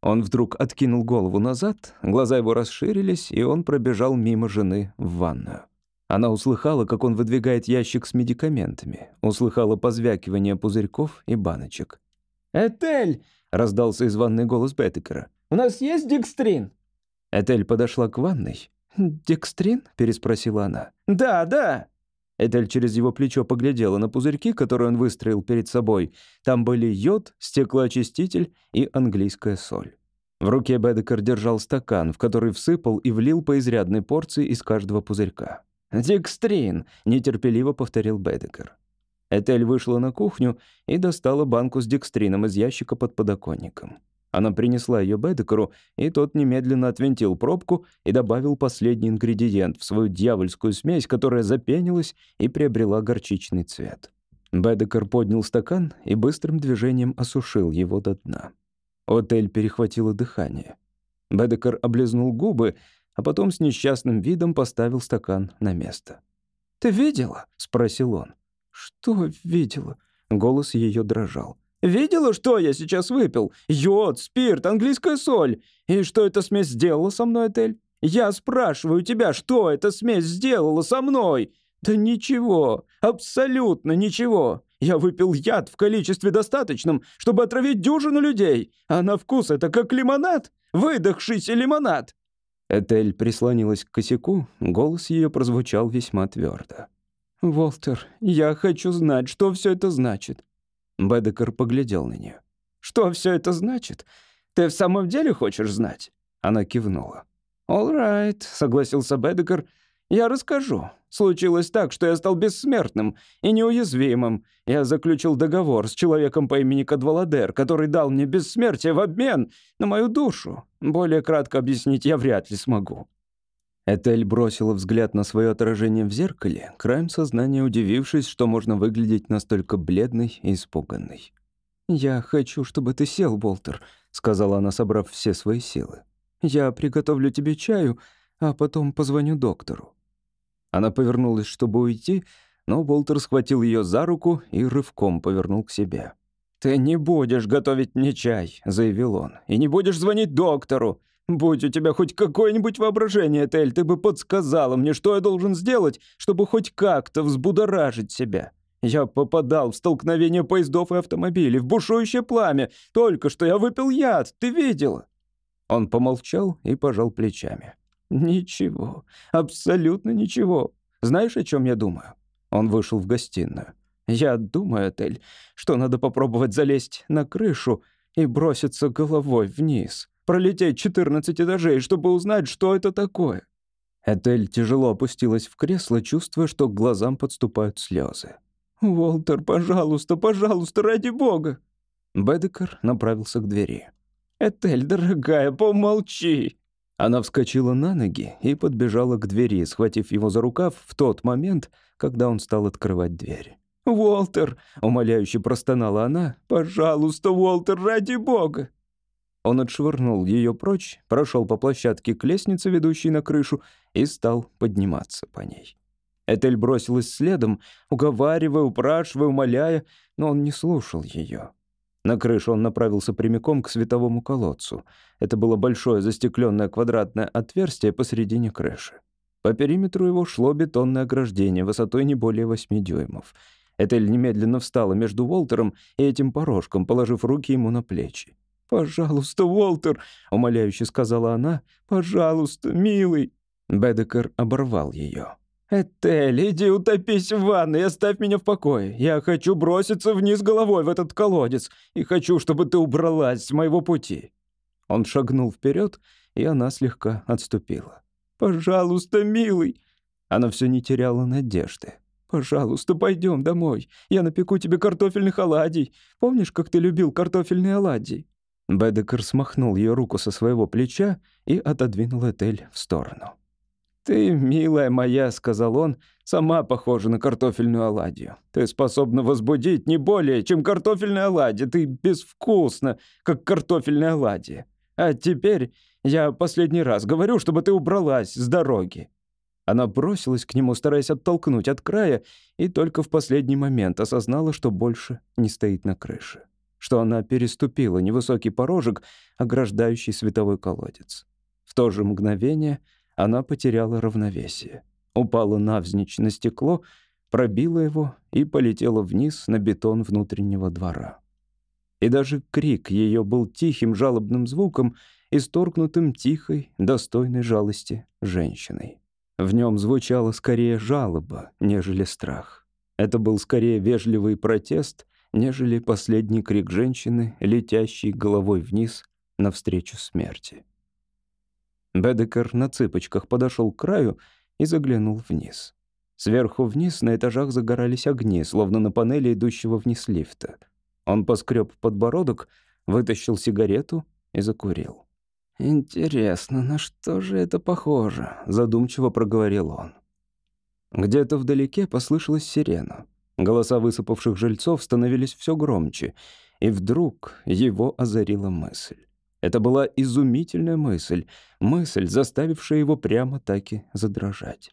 Он вдруг откинул голову назад, глаза его расширились, и он пробежал мимо жены в ванную. Она услыхала, как он выдвигает ящик с медикаментами, услыхала позвякивание пузырьков и баночек. «Этель!» — раздался из ванной голос Беттекера. «У нас есть декстрин?» Этель подошла к ванной. «Декстрин?» — переспросила она. «Да, да!» Этель через его плечо поглядела на пузырьки, которые он выстроил перед собой. Там были йод, стеклоочиститель и английская соль. В руке Бедекер держал стакан, в который всыпал и влил по изрядной порции из каждого пузырька. «Декстрин!» — нетерпеливо повторил Бедекер. Этель вышла на кухню и достала банку с декстрином из ящика под подоконником. Она принесла ее Бедекеру, и тот немедленно отвинтил пробку и добавил последний ингредиент в свою дьявольскую смесь, которая запенилась и приобрела горчичный цвет. Бедекер поднял стакан и быстрым движением осушил его до дна. Отель перехватило дыхание. Бедекер облизнул губы, а потом с несчастным видом поставил стакан на место. «Ты видела?» — спросил он. «Что видела?» — голос ее дрожал. Видела, что я сейчас выпил? Йод, спирт, английская соль. И что эта смесь сделала со мной, Этель? Я спрашиваю тебя, что эта смесь сделала со мной? Да ничего, абсолютно ничего. Я выпил яд в количестве достаточном, чтобы отравить дюжину людей. А на вкус это как лимонад, выдохшийся лимонад. Этель прислонилась к косяку, голос ее прозвучал весьма твердо. «Волтер, я хочу знать, что все это значит. Бедекер поглядел на нее. «Что все это значит? Ты в самом деле хочешь знать?» Она кивнула. «All right», — согласился Бедекер. «Я расскажу. Случилось так, что я стал бессмертным и неуязвимым. Я заключил договор с человеком по имени Кадваладер, который дал мне бессмертие в обмен на мою душу. Более кратко объяснить я вряд ли смогу. Этель бросила взгляд на свое отражение в зеркале, краем сознания удивившись, что можно выглядеть настолько бледной и испуганной. «Я хочу, чтобы ты сел, Болтер», — сказала она, собрав все свои силы. «Я приготовлю тебе чаю, а потом позвоню доктору». Она повернулась, чтобы уйти, но Болтер схватил ее за руку и рывком повернул к себе. «Ты не будешь готовить мне чай», — заявил он, — «и не будешь звонить доктору. Будь у тебя хоть какое-нибудь воображение, Тель, ты бы подсказала мне, что я должен сделать, чтобы хоть как-то взбудоражить себя. Я попадал в столкновение поездов и автомобилей, в бушующее пламя. Только что я выпил яд, ты видела?» Он помолчал и пожал плечами. «Ничего, абсолютно ничего. Знаешь, о чем я думаю?» Он вышел в гостиную. «Я думаю, Тель, что надо попробовать залезть на крышу и броситься головой вниз» пролететь 14 этажей, чтобы узнать, что это такое». Этель тяжело опустилась в кресло, чувствуя, что к глазам подступают слезы. «Уолтер, пожалуйста, пожалуйста, ради бога!» Бедекер направился к двери. «Этель, дорогая, помолчи!» Она вскочила на ноги и подбежала к двери, схватив его за рукав в тот момент, когда он стал открывать дверь. «Уолтер!» — умоляюще простонала она. «Пожалуйста, Уолтер, ради бога!» Он отшвырнул ее прочь, прошел по площадке к лестнице, ведущей на крышу, и стал подниматься по ней. Этель бросилась следом, уговаривая, упрашивая, умоляя, но он не слушал ее. На крышу он направился прямиком к световому колодцу. Это было большое застекленное квадратное отверстие посередине крыши. По периметру его шло бетонное ограждение высотой не более восьми дюймов. Этель немедленно встала между Уолтером и этим порожком, положив руки ему на плечи. «Пожалуйста, Уолтер», — умоляюще сказала она, — «пожалуйста, милый». Бедекер оборвал ее. «Этель, иди утопись в ванной и оставь меня в покое. Я хочу броситься вниз головой в этот колодец и хочу, чтобы ты убралась с моего пути». Он шагнул вперед, и она слегка отступила. «Пожалуйста, милый!» Она все не теряла надежды. «Пожалуйста, пойдем домой. Я напеку тебе картофельных оладий. Помнишь, как ты любил картофельные оладьи?» Бедекер смахнул ее руку со своего плеча и отодвинул Этель в сторону. «Ты, милая моя», — сказал он, — «сама похожа на картофельную оладью. Ты способна возбудить не более, чем картофельная оладья. Ты безвкусна, как картофельная оладья. А теперь я последний раз говорю, чтобы ты убралась с дороги». Она бросилась к нему, стараясь оттолкнуть от края, и только в последний момент осознала, что больше не стоит на крыше. Что она переступила невысокий порожек, ограждающий световой колодец. В то же мгновение — она потеряла равновесие. Упала навзничь на стекло, пробила его и полетела вниз на бетон внутреннего двора. И даже крик ее был тихим жалобным звуком, исторгнутым тихой, достойной жалости женщиной. В нем звучала скорее жалоба, нежели страх. Это был скорее вежливый протест, нежели последний крик женщины, летящей головой вниз навстречу смерти. Бедекер на цыпочках подошел к краю и заглянул вниз. Сверху вниз на этажах загорались огни, словно на панели идущего вниз лифта. Он поскреб подбородок, вытащил сигарету и закурил. «Интересно, на что же это похоже?» — задумчиво проговорил он. Где-то вдалеке послышалась сирена. Голоса высыпавших жильцов становились все громче, и вдруг его озарила мысль. Это была изумительная мысль, мысль, заставившая его прямо таки задрожать.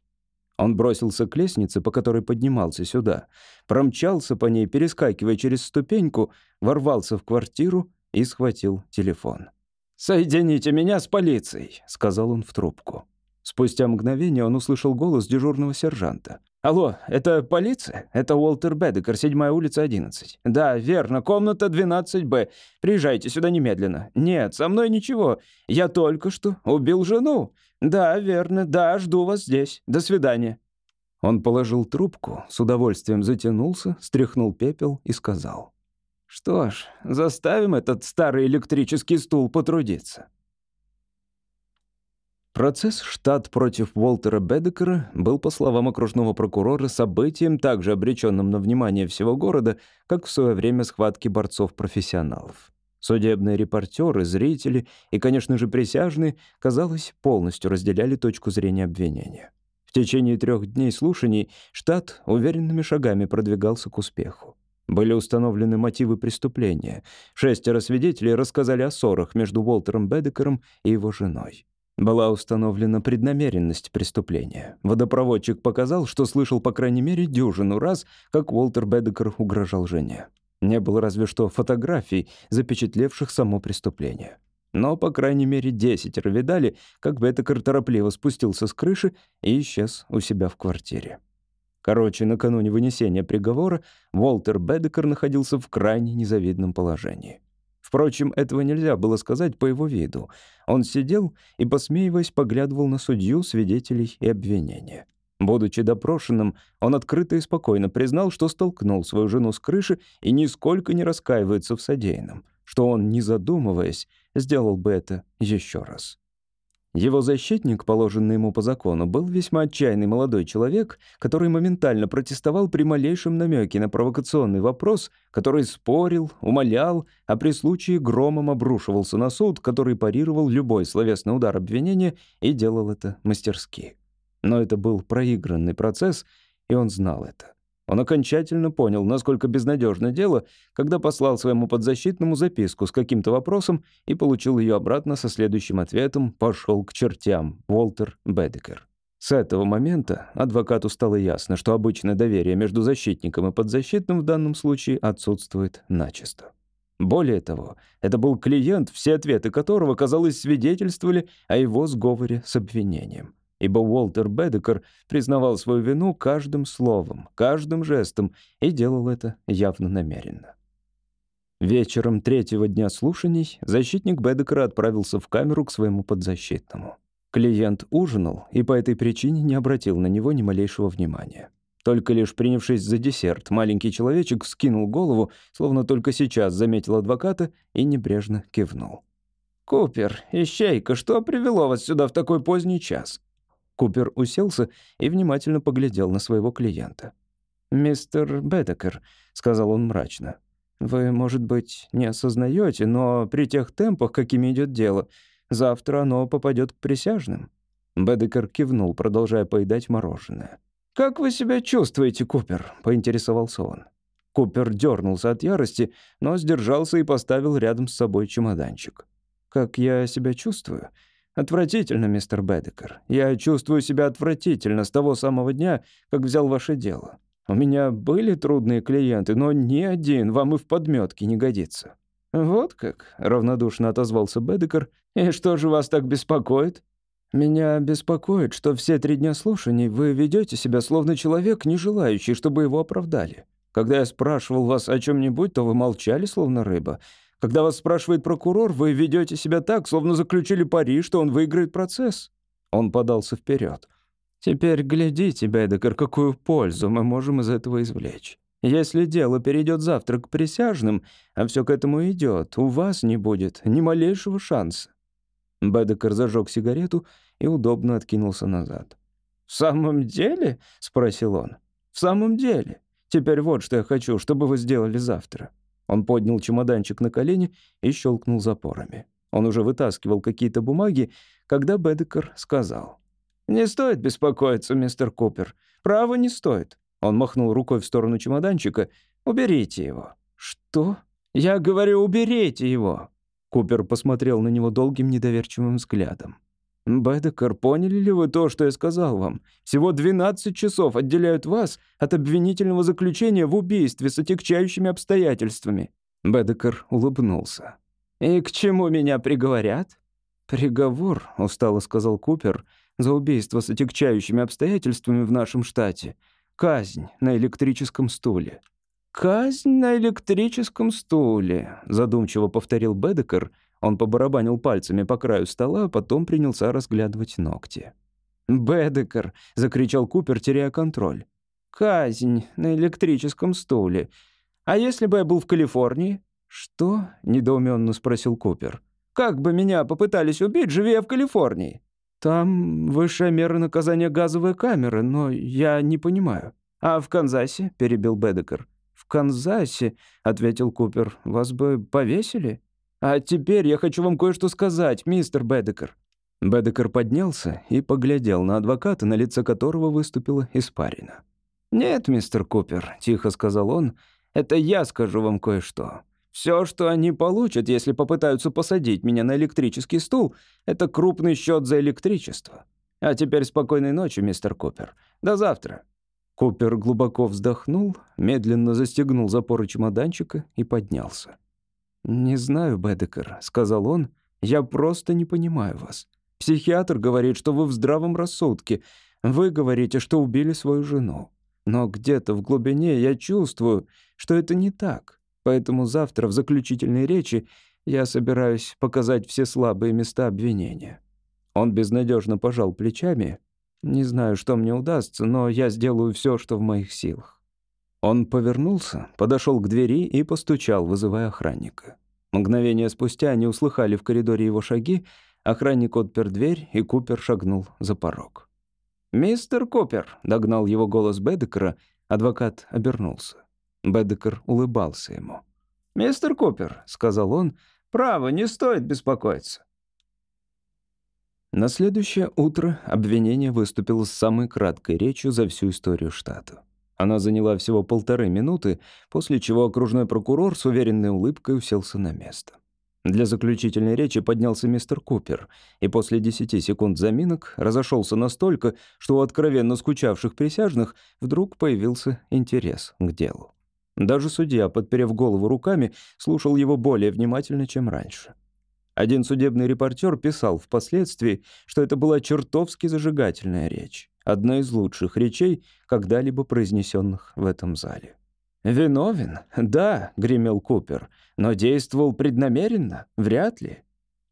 Он бросился к лестнице, по которой поднимался сюда, промчался по ней, перескакивая через ступеньку, ворвался в квартиру и схватил телефон. «Соедините меня с полицией», — сказал он в трубку. Спустя мгновение он услышал голос дежурного сержанта. «Алло, это полиция? Это Уолтер Бедекер, 7 улица, 11. Да, верно, комната 12Б. Приезжайте сюда немедленно. Нет, со мной ничего. Я только что убил жену. Да, верно, да, жду вас здесь. До свидания». Он положил трубку, с удовольствием затянулся, стряхнул пепел и сказал. «Что ж, заставим этот старый электрический стул потрудиться». Процесс «Штат против Уолтера Бедекера» был, по словам окружного прокурора, событием, также обреченным на внимание всего города, как в свое время схватки борцов-профессионалов. Судебные репортеры, зрители и, конечно же, присяжные, казалось, полностью разделяли точку зрения обвинения. В течение трех дней слушаний штат уверенными шагами продвигался к успеху. Были установлены мотивы преступления. Шестеро свидетелей рассказали о ссорах между Уолтером Бедекером и его женой. Была установлена преднамеренность преступления. Водопроводчик показал, что слышал по крайней мере дюжину раз, как Уолтер Бедекер угрожал жене. Не было разве что фотографий, запечатлевших само преступление. Но, по крайней мере, десятеро видали, как Бедекер торопливо спустился с крыши и исчез у себя в квартире. Короче, накануне вынесения приговора Уолтер Бедекер находился в крайне незавидном положении. Впрочем, этого нельзя было сказать по его виду. Он сидел и, посмеиваясь, поглядывал на судью, свидетелей и обвинения. Будучи допрошенным, он открыто и спокойно признал, что столкнул свою жену с крыши и нисколько не раскаивается в содеянном, что он, не задумываясь, сделал бы это еще раз. Его защитник, положенный ему по закону, был весьма отчаянный молодой человек, который моментально протестовал при малейшем намеке на провокационный вопрос, который спорил, умолял, а при случае громом обрушивался на суд, который парировал любой словесный удар обвинения и делал это мастерски. Но это был проигранный процесс, и он знал это. Он окончательно понял, насколько безнадежно дело, когда послал своему подзащитному записку с каким-то вопросом и получил ее обратно со следующим ответом «Пошел к чертям, Уолтер Бедекер». С этого момента адвокату стало ясно, что обычное доверие между защитником и подзащитным в данном случае отсутствует начисто. Более того, это был клиент, все ответы которого, казалось, свидетельствовали о его сговоре с обвинением ибо Уолтер Бедекер признавал свою вину каждым словом, каждым жестом и делал это явно намеренно. Вечером третьего дня слушаний защитник Бедекера отправился в камеру к своему подзащитному. Клиент ужинал и по этой причине не обратил на него ни малейшего внимания. Только лишь принявшись за десерт, маленький человечек вскинул голову, словно только сейчас заметил адвоката и небрежно кивнул. «Купер, ищейка, что привело вас сюда в такой поздний час?» Купер уселся и внимательно поглядел на своего клиента. «Мистер Бедекер», — сказал он мрачно, — «вы, может быть, не осознаете, но при тех темпах, какими идет дело, завтра оно попадет к присяжным». Бедекер кивнул, продолжая поедать мороженое. «Как вы себя чувствуете, Купер?» — поинтересовался он. Купер дернулся от ярости, но сдержался и поставил рядом с собой чемоданчик. «Как я себя чувствую?» «Отвратительно, мистер Бедекер. Я чувствую себя отвратительно с того самого дня, как взял ваше дело. У меня были трудные клиенты, но ни один вам и в подметке не годится». «Вот как?» — равнодушно отозвался Бедекер. «И что же вас так беспокоит?» «Меня беспокоит, что все три дня слушаний вы ведете себя словно человек, не желающий, чтобы его оправдали. Когда я спрашивал вас о чем-нибудь, то вы молчали, словно рыба. Когда вас спрашивает прокурор, вы ведете себя так, словно заключили пари, что он выиграет процесс». Он подался вперед. «Теперь глядите, Бедекер, какую пользу мы можем из этого извлечь. Если дело перейдет завтра к присяжным, а все к этому идет, у вас не будет ни малейшего шанса. Бедекер зажег сигарету и удобно откинулся назад. «В самом деле?» — спросил он. «В самом деле. Теперь вот что я хочу, чтобы вы сделали завтра». Он поднял чемоданчик на колени и щелкнул запорами. Он уже вытаскивал какие-то бумаги, когда Бедекер сказал. «Не стоит беспокоиться, мистер Купер. Право не стоит». Он махнул рукой в сторону чемоданчика. «Уберите его». «Что?» «Я говорю, уберите его». Купер посмотрел на него долгим недоверчивым взглядом. «Бедекер, поняли ли вы то, что я сказал вам? Всего 12 часов отделяют вас от обвинительного заключения в убийстве с отягчающими обстоятельствами». Бедекер улыбнулся. «И к чему меня приговорят?» «Приговор», — устало сказал Купер, — «за убийство с отягчающими обстоятельствами в нашем штате. Казнь на электрическом стуле». «Казнь на электрическом стуле», — задумчиво повторил Бедекер. Он побарабанил пальцами по краю стола, а потом принялся разглядывать ногти. «Бедекер», — закричал Купер, теряя контроль. «Казнь на электрическом стуле. А если бы я был в Калифорнии?» «Что?» — недоуменно спросил Купер. «Как бы меня попытались убить, живя в Калифорнии?» «Там высшая мера наказания газовая камера, но я не понимаю». «А в Канзасе?» — перебил Бедекер. «В Канзасе», — ответил Купер, — «вас бы повесили?» «А теперь я хочу вам кое-что сказать, мистер Бедекер». Бедекер поднялся и поглядел на адвоката, на лице которого выступила испарина. «Нет, мистер Купер», — тихо сказал он, — «это я скажу вам кое-что. Все, что они получат, если попытаются посадить меня на электрический стул, это крупный счет за электричество. А теперь спокойной ночи, мистер Купер. До завтра». Купер глубоко вздохнул, медленно застегнул запоры чемоданчика и поднялся. «Не знаю, Бедекер», — сказал он, — «я просто не понимаю вас. Психиатр говорит, что вы в здравом рассудке. Вы говорите, что убили свою жену. Но где-то в глубине я чувствую, что это не так. Поэтому завтра в заключительной речи я собираюсь показать все слабые места обвинения». Он безнадежно пожал плечами, не знаю, что мне удастся, но я сделаю все, что в моих силах». Он повернулся, подошел к двери и постучал, вызывая охранника. Мгновение спустя они услыхали в коридоре его шаги, охранник отпер дверь, и Купер шагнул за порог. «Мистер Купер!» — догнал его голос Бедекера, адвокат обернулся. Бедекер улыбался ему. «Мистер Купер», — сказал он, — «право, не стоит беспокоиться. На следующее утро обвинение выступило с самой краткой речью за всю историю штата. Она заняла всего полторы минуты, после чего окружной прокурор с уверенной улыбкой уселся на место. Для заключительной речи поднялся мистер Купер, и после десяти секунд заминок разошелся настолько, что у откровенно скучавших присяжных вдруг появился интерес к делу. Даже судья, подперев голову руками, слушал его более внимательно, чем раньше. Один судебный репортер писал впоследствии, что это была чертовски зажигательная речь. Одна из лучших речей, когда-либо произнесенных в этом зале. «Виновен? Да», — гремел Купер. «Но действовал преднамеренно? Вряд ли».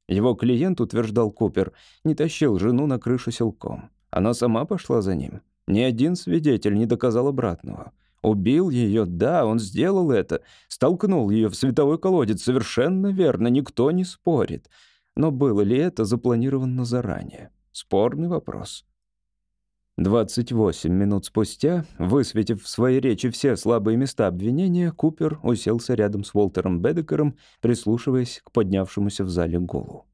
Его клиент, утверждал Купер, не тащил жену на крышу силком. Она сама пошла за ним. Ни один свидетель не доказал обратного. Убил ее, да, он сделал это. Столкнул ее в световой колодец, совершенно верно, никто не спорит. Но было ли это запланировано заранее? Спорный вопрос. 28 минут спустя, высветив в своей речи все слабые места обвинения, Купер уселся рядом с Уолтером Бедекером, прислушиваясь к поднявшемуся в зале голу.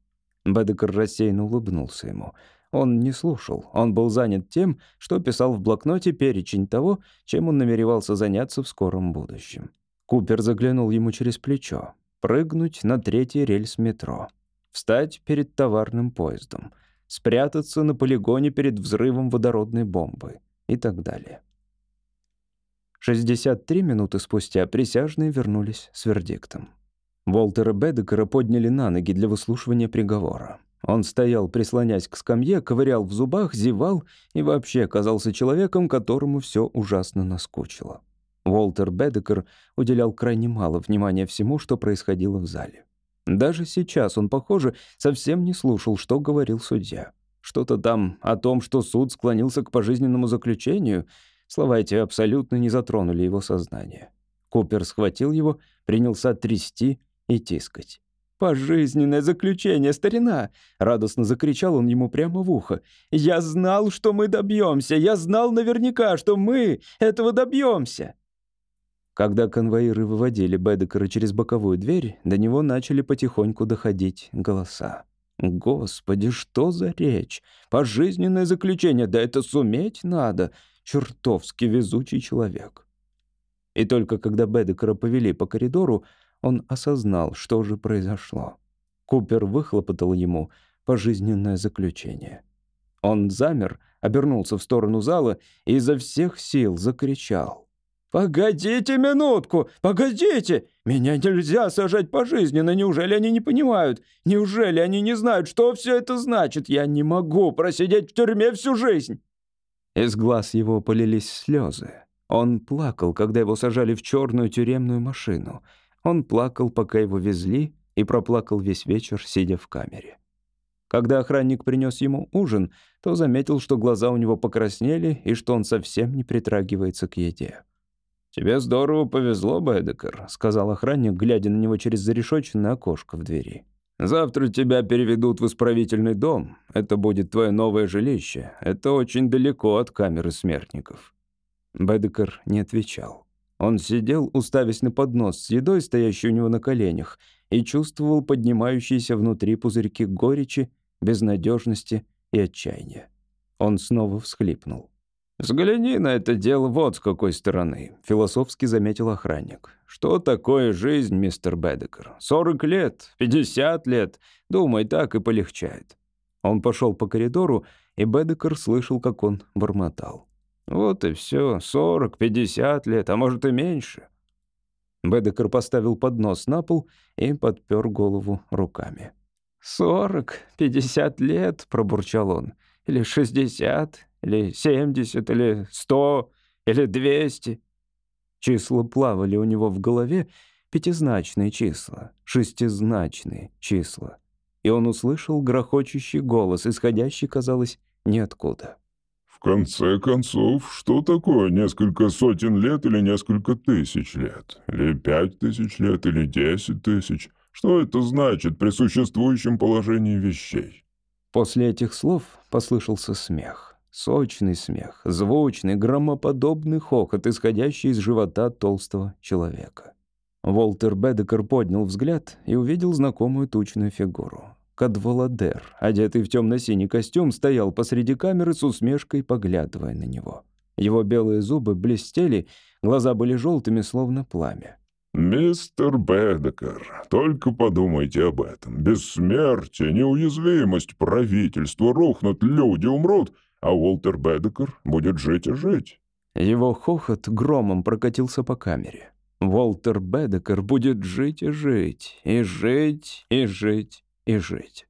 Бедекер рассеянно улыбнулся ему. Он не слушал, он был занят тем, что писал в блокноте перечень того, чем он намеревался заняться в скором будущем. Купер заглянул ему через плечо. Прыгнуть на третий рельс метро. Встать перед товарным поездом — спрятаться на полигоне перед взрывом водородной бомбы и так далее. 63 минуты спустя присяжные вернулись с вердиктом. Волтера Бедекера подняли на ноги для выслушивания приговора. Он стоял, прислонясь к скамье, ковырял в зубах, зевал и вообще казался человеком, которому все ужасно наскучило. Уолтер Бедекер уделял крайне мало внимания всему, что происходило в зале. Даже сейчас он, похоже, совсем не слушал, что говорил судья. Что-то там о том, что суд склонился к пожизненному заключению, слова эти абсолютно не затронули его сознание. Купер схватил его, принялся трясти и тискать. «Пожизненное заключение, старина!» — радостно закричал он ему прямо в ухо. «Я знал, что мы добьемся! Я знал наверняка, что мы этого добьемся!» Когда конвоиры выводили Бедекера через боковую дверь, до него начали потихоньку доходить голоса. «Господи, что за речь? Пожизненное заключение, да это суметь надо! Чертовски везучий человек!» И только когда Бедекера повели по коридору, он осознал, что же произошло. Купер выхлопотал ему пожизненное заключение. Он замер, обернулся в сторону зала и изо всех сил закричал. «Погодите минутку! Погодите! Меня нельзя сажать пожизненно! Неужели они не понимают? Неужели они не знают, что все это значит? Я не могу просидеть в тюрьме всю жизнь!» Из глаз его полились слезы. Он плакал, когда его сажали в черную тюремную машину. Он плакал, пока его везли, и проплакал весь вечер, сидя в камере. Когда охранник принес ему ужин, то заметил, что глаза у него покраснели и что он совсем не притрагивается к еде. «Тебе здорово повезло, Бэдекер», — сказал охранник, глядя на него через зарешоченное окошко в двери. «Завтра тебя переведут в исправительный дом. Это будет твое новое жилище. Это очень далеко от камеры смертников». Бэдекер не отвечал. Он сидел, уставясь на поднос с едой, стоящий у него на коленях, и чувствовал поднимающиеся внутри пузырьки горечи, безнадежности и отчаяния. Он снова всхлипнул. «Взгляни на это дело вот с какой стороны», — философски заметил охранник. «Что такое жизнь, мистер Бедекер? Сорок лет, пятьдесят лет. Думай, так и полегчает». Он пошел по коридору, и Бедекер слышал, как он бормотал. «Вот и все, сорок, пятьдесят лет, а может и меньше». Бедекер поставил поднос на пол и подпер голову руками. «Сорок, пятьдесят лет», — пробурчал он, — «или шестьдесят, или 70, или 100, или 200. Числа плавали у него в голове, пятизначные числа, шестизначные числа. И он услышал грохочущий голос, исходящий, казалось, ниоткуда. «В конце концов, что такое несколько сотен лет или несколько тысяч лет? Или пять тысяч лет, или десять тысяч? Что это значит при существующем положении вещей?» После этих слов послышался смех. Сочный смех, звучный, громоподобный хохот, исходящий из живота толстого человека. Волтер Бедекер поднял взгляд и увидел знакомую тучную фигуру. Кадваладер, одетый в темно-синий костюм, стоял посреди камеры с усмешкой, поглядывая на него. Его белые зубы блестели, глаза были желтыми, словно пламя. «Мистер Бедекер, только подумайте об этом. Бессмертие, неуязвимость, правительство рухнут, люди умрут, а Уолтер Бедекер будет жить и жить». Его хохот громом прокатился по камере. Уолтер Бедекер будет жить и жить, и жить, и жить, и жить.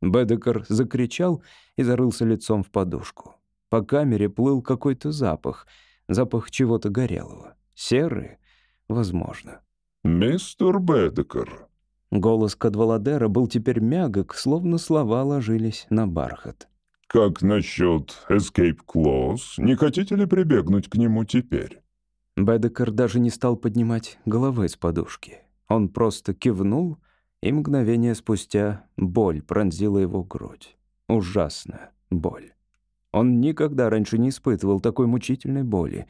Бедекер закричал и зарылся лицом в подушку. По камере плыл какой-то запах, запах чего-то горелого. Серый, возможно. «Мистер Бедекер, Голос Кадваладера был теперь мягок, словно слова ложились на бархат. «Как насчет Escape Clause? Не хотите ли прибегнуть к нему теперь?» Бедекер даже не стал поднимать головы с подушки. Он просто кивнул, и мгновение спустя боль пронзила его грудь. Ужасная боль. Он никогда раньше не испытывал такой мучительной боли.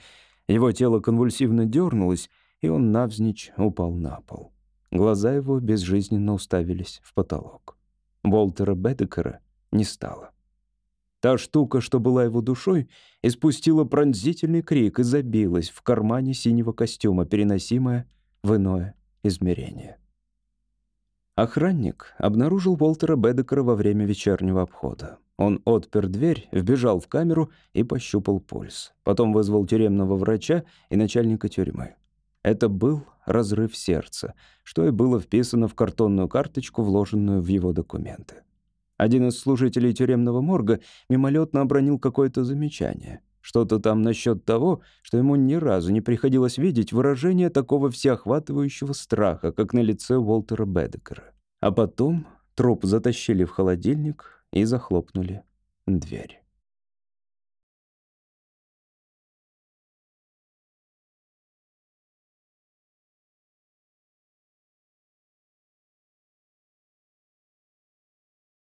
Его тело конвульсивно дернулось, и он навзничь упал на пол. Глаза его безжизненно уставились в потолок. Волтера Бедекера не стало. Та штука, что была его душой, испустила пронзительный крик и забилась в кармане синего костюма, переносимая в иное измерение. Охранник обнаружил Волтера Бедекера во время вечернего обхода. Он отпер дверь, вбежал в камеру и пощупал пульс. Потом вызвал тюремного врача и начальника тюрьмы. Это был разрыв сердца, что и было вписано в картонную карточку, вложенную в его документы. Один из служителей тюремного морга мимолетно обронил какое-то замечание. Что-то там насчет того, что ему ни разу не приходилось видеть выражение такого всеохватывающего страха, как на лице Уолтера Бедекера. А потом труп затащили в холодильник и захлопнули дверь.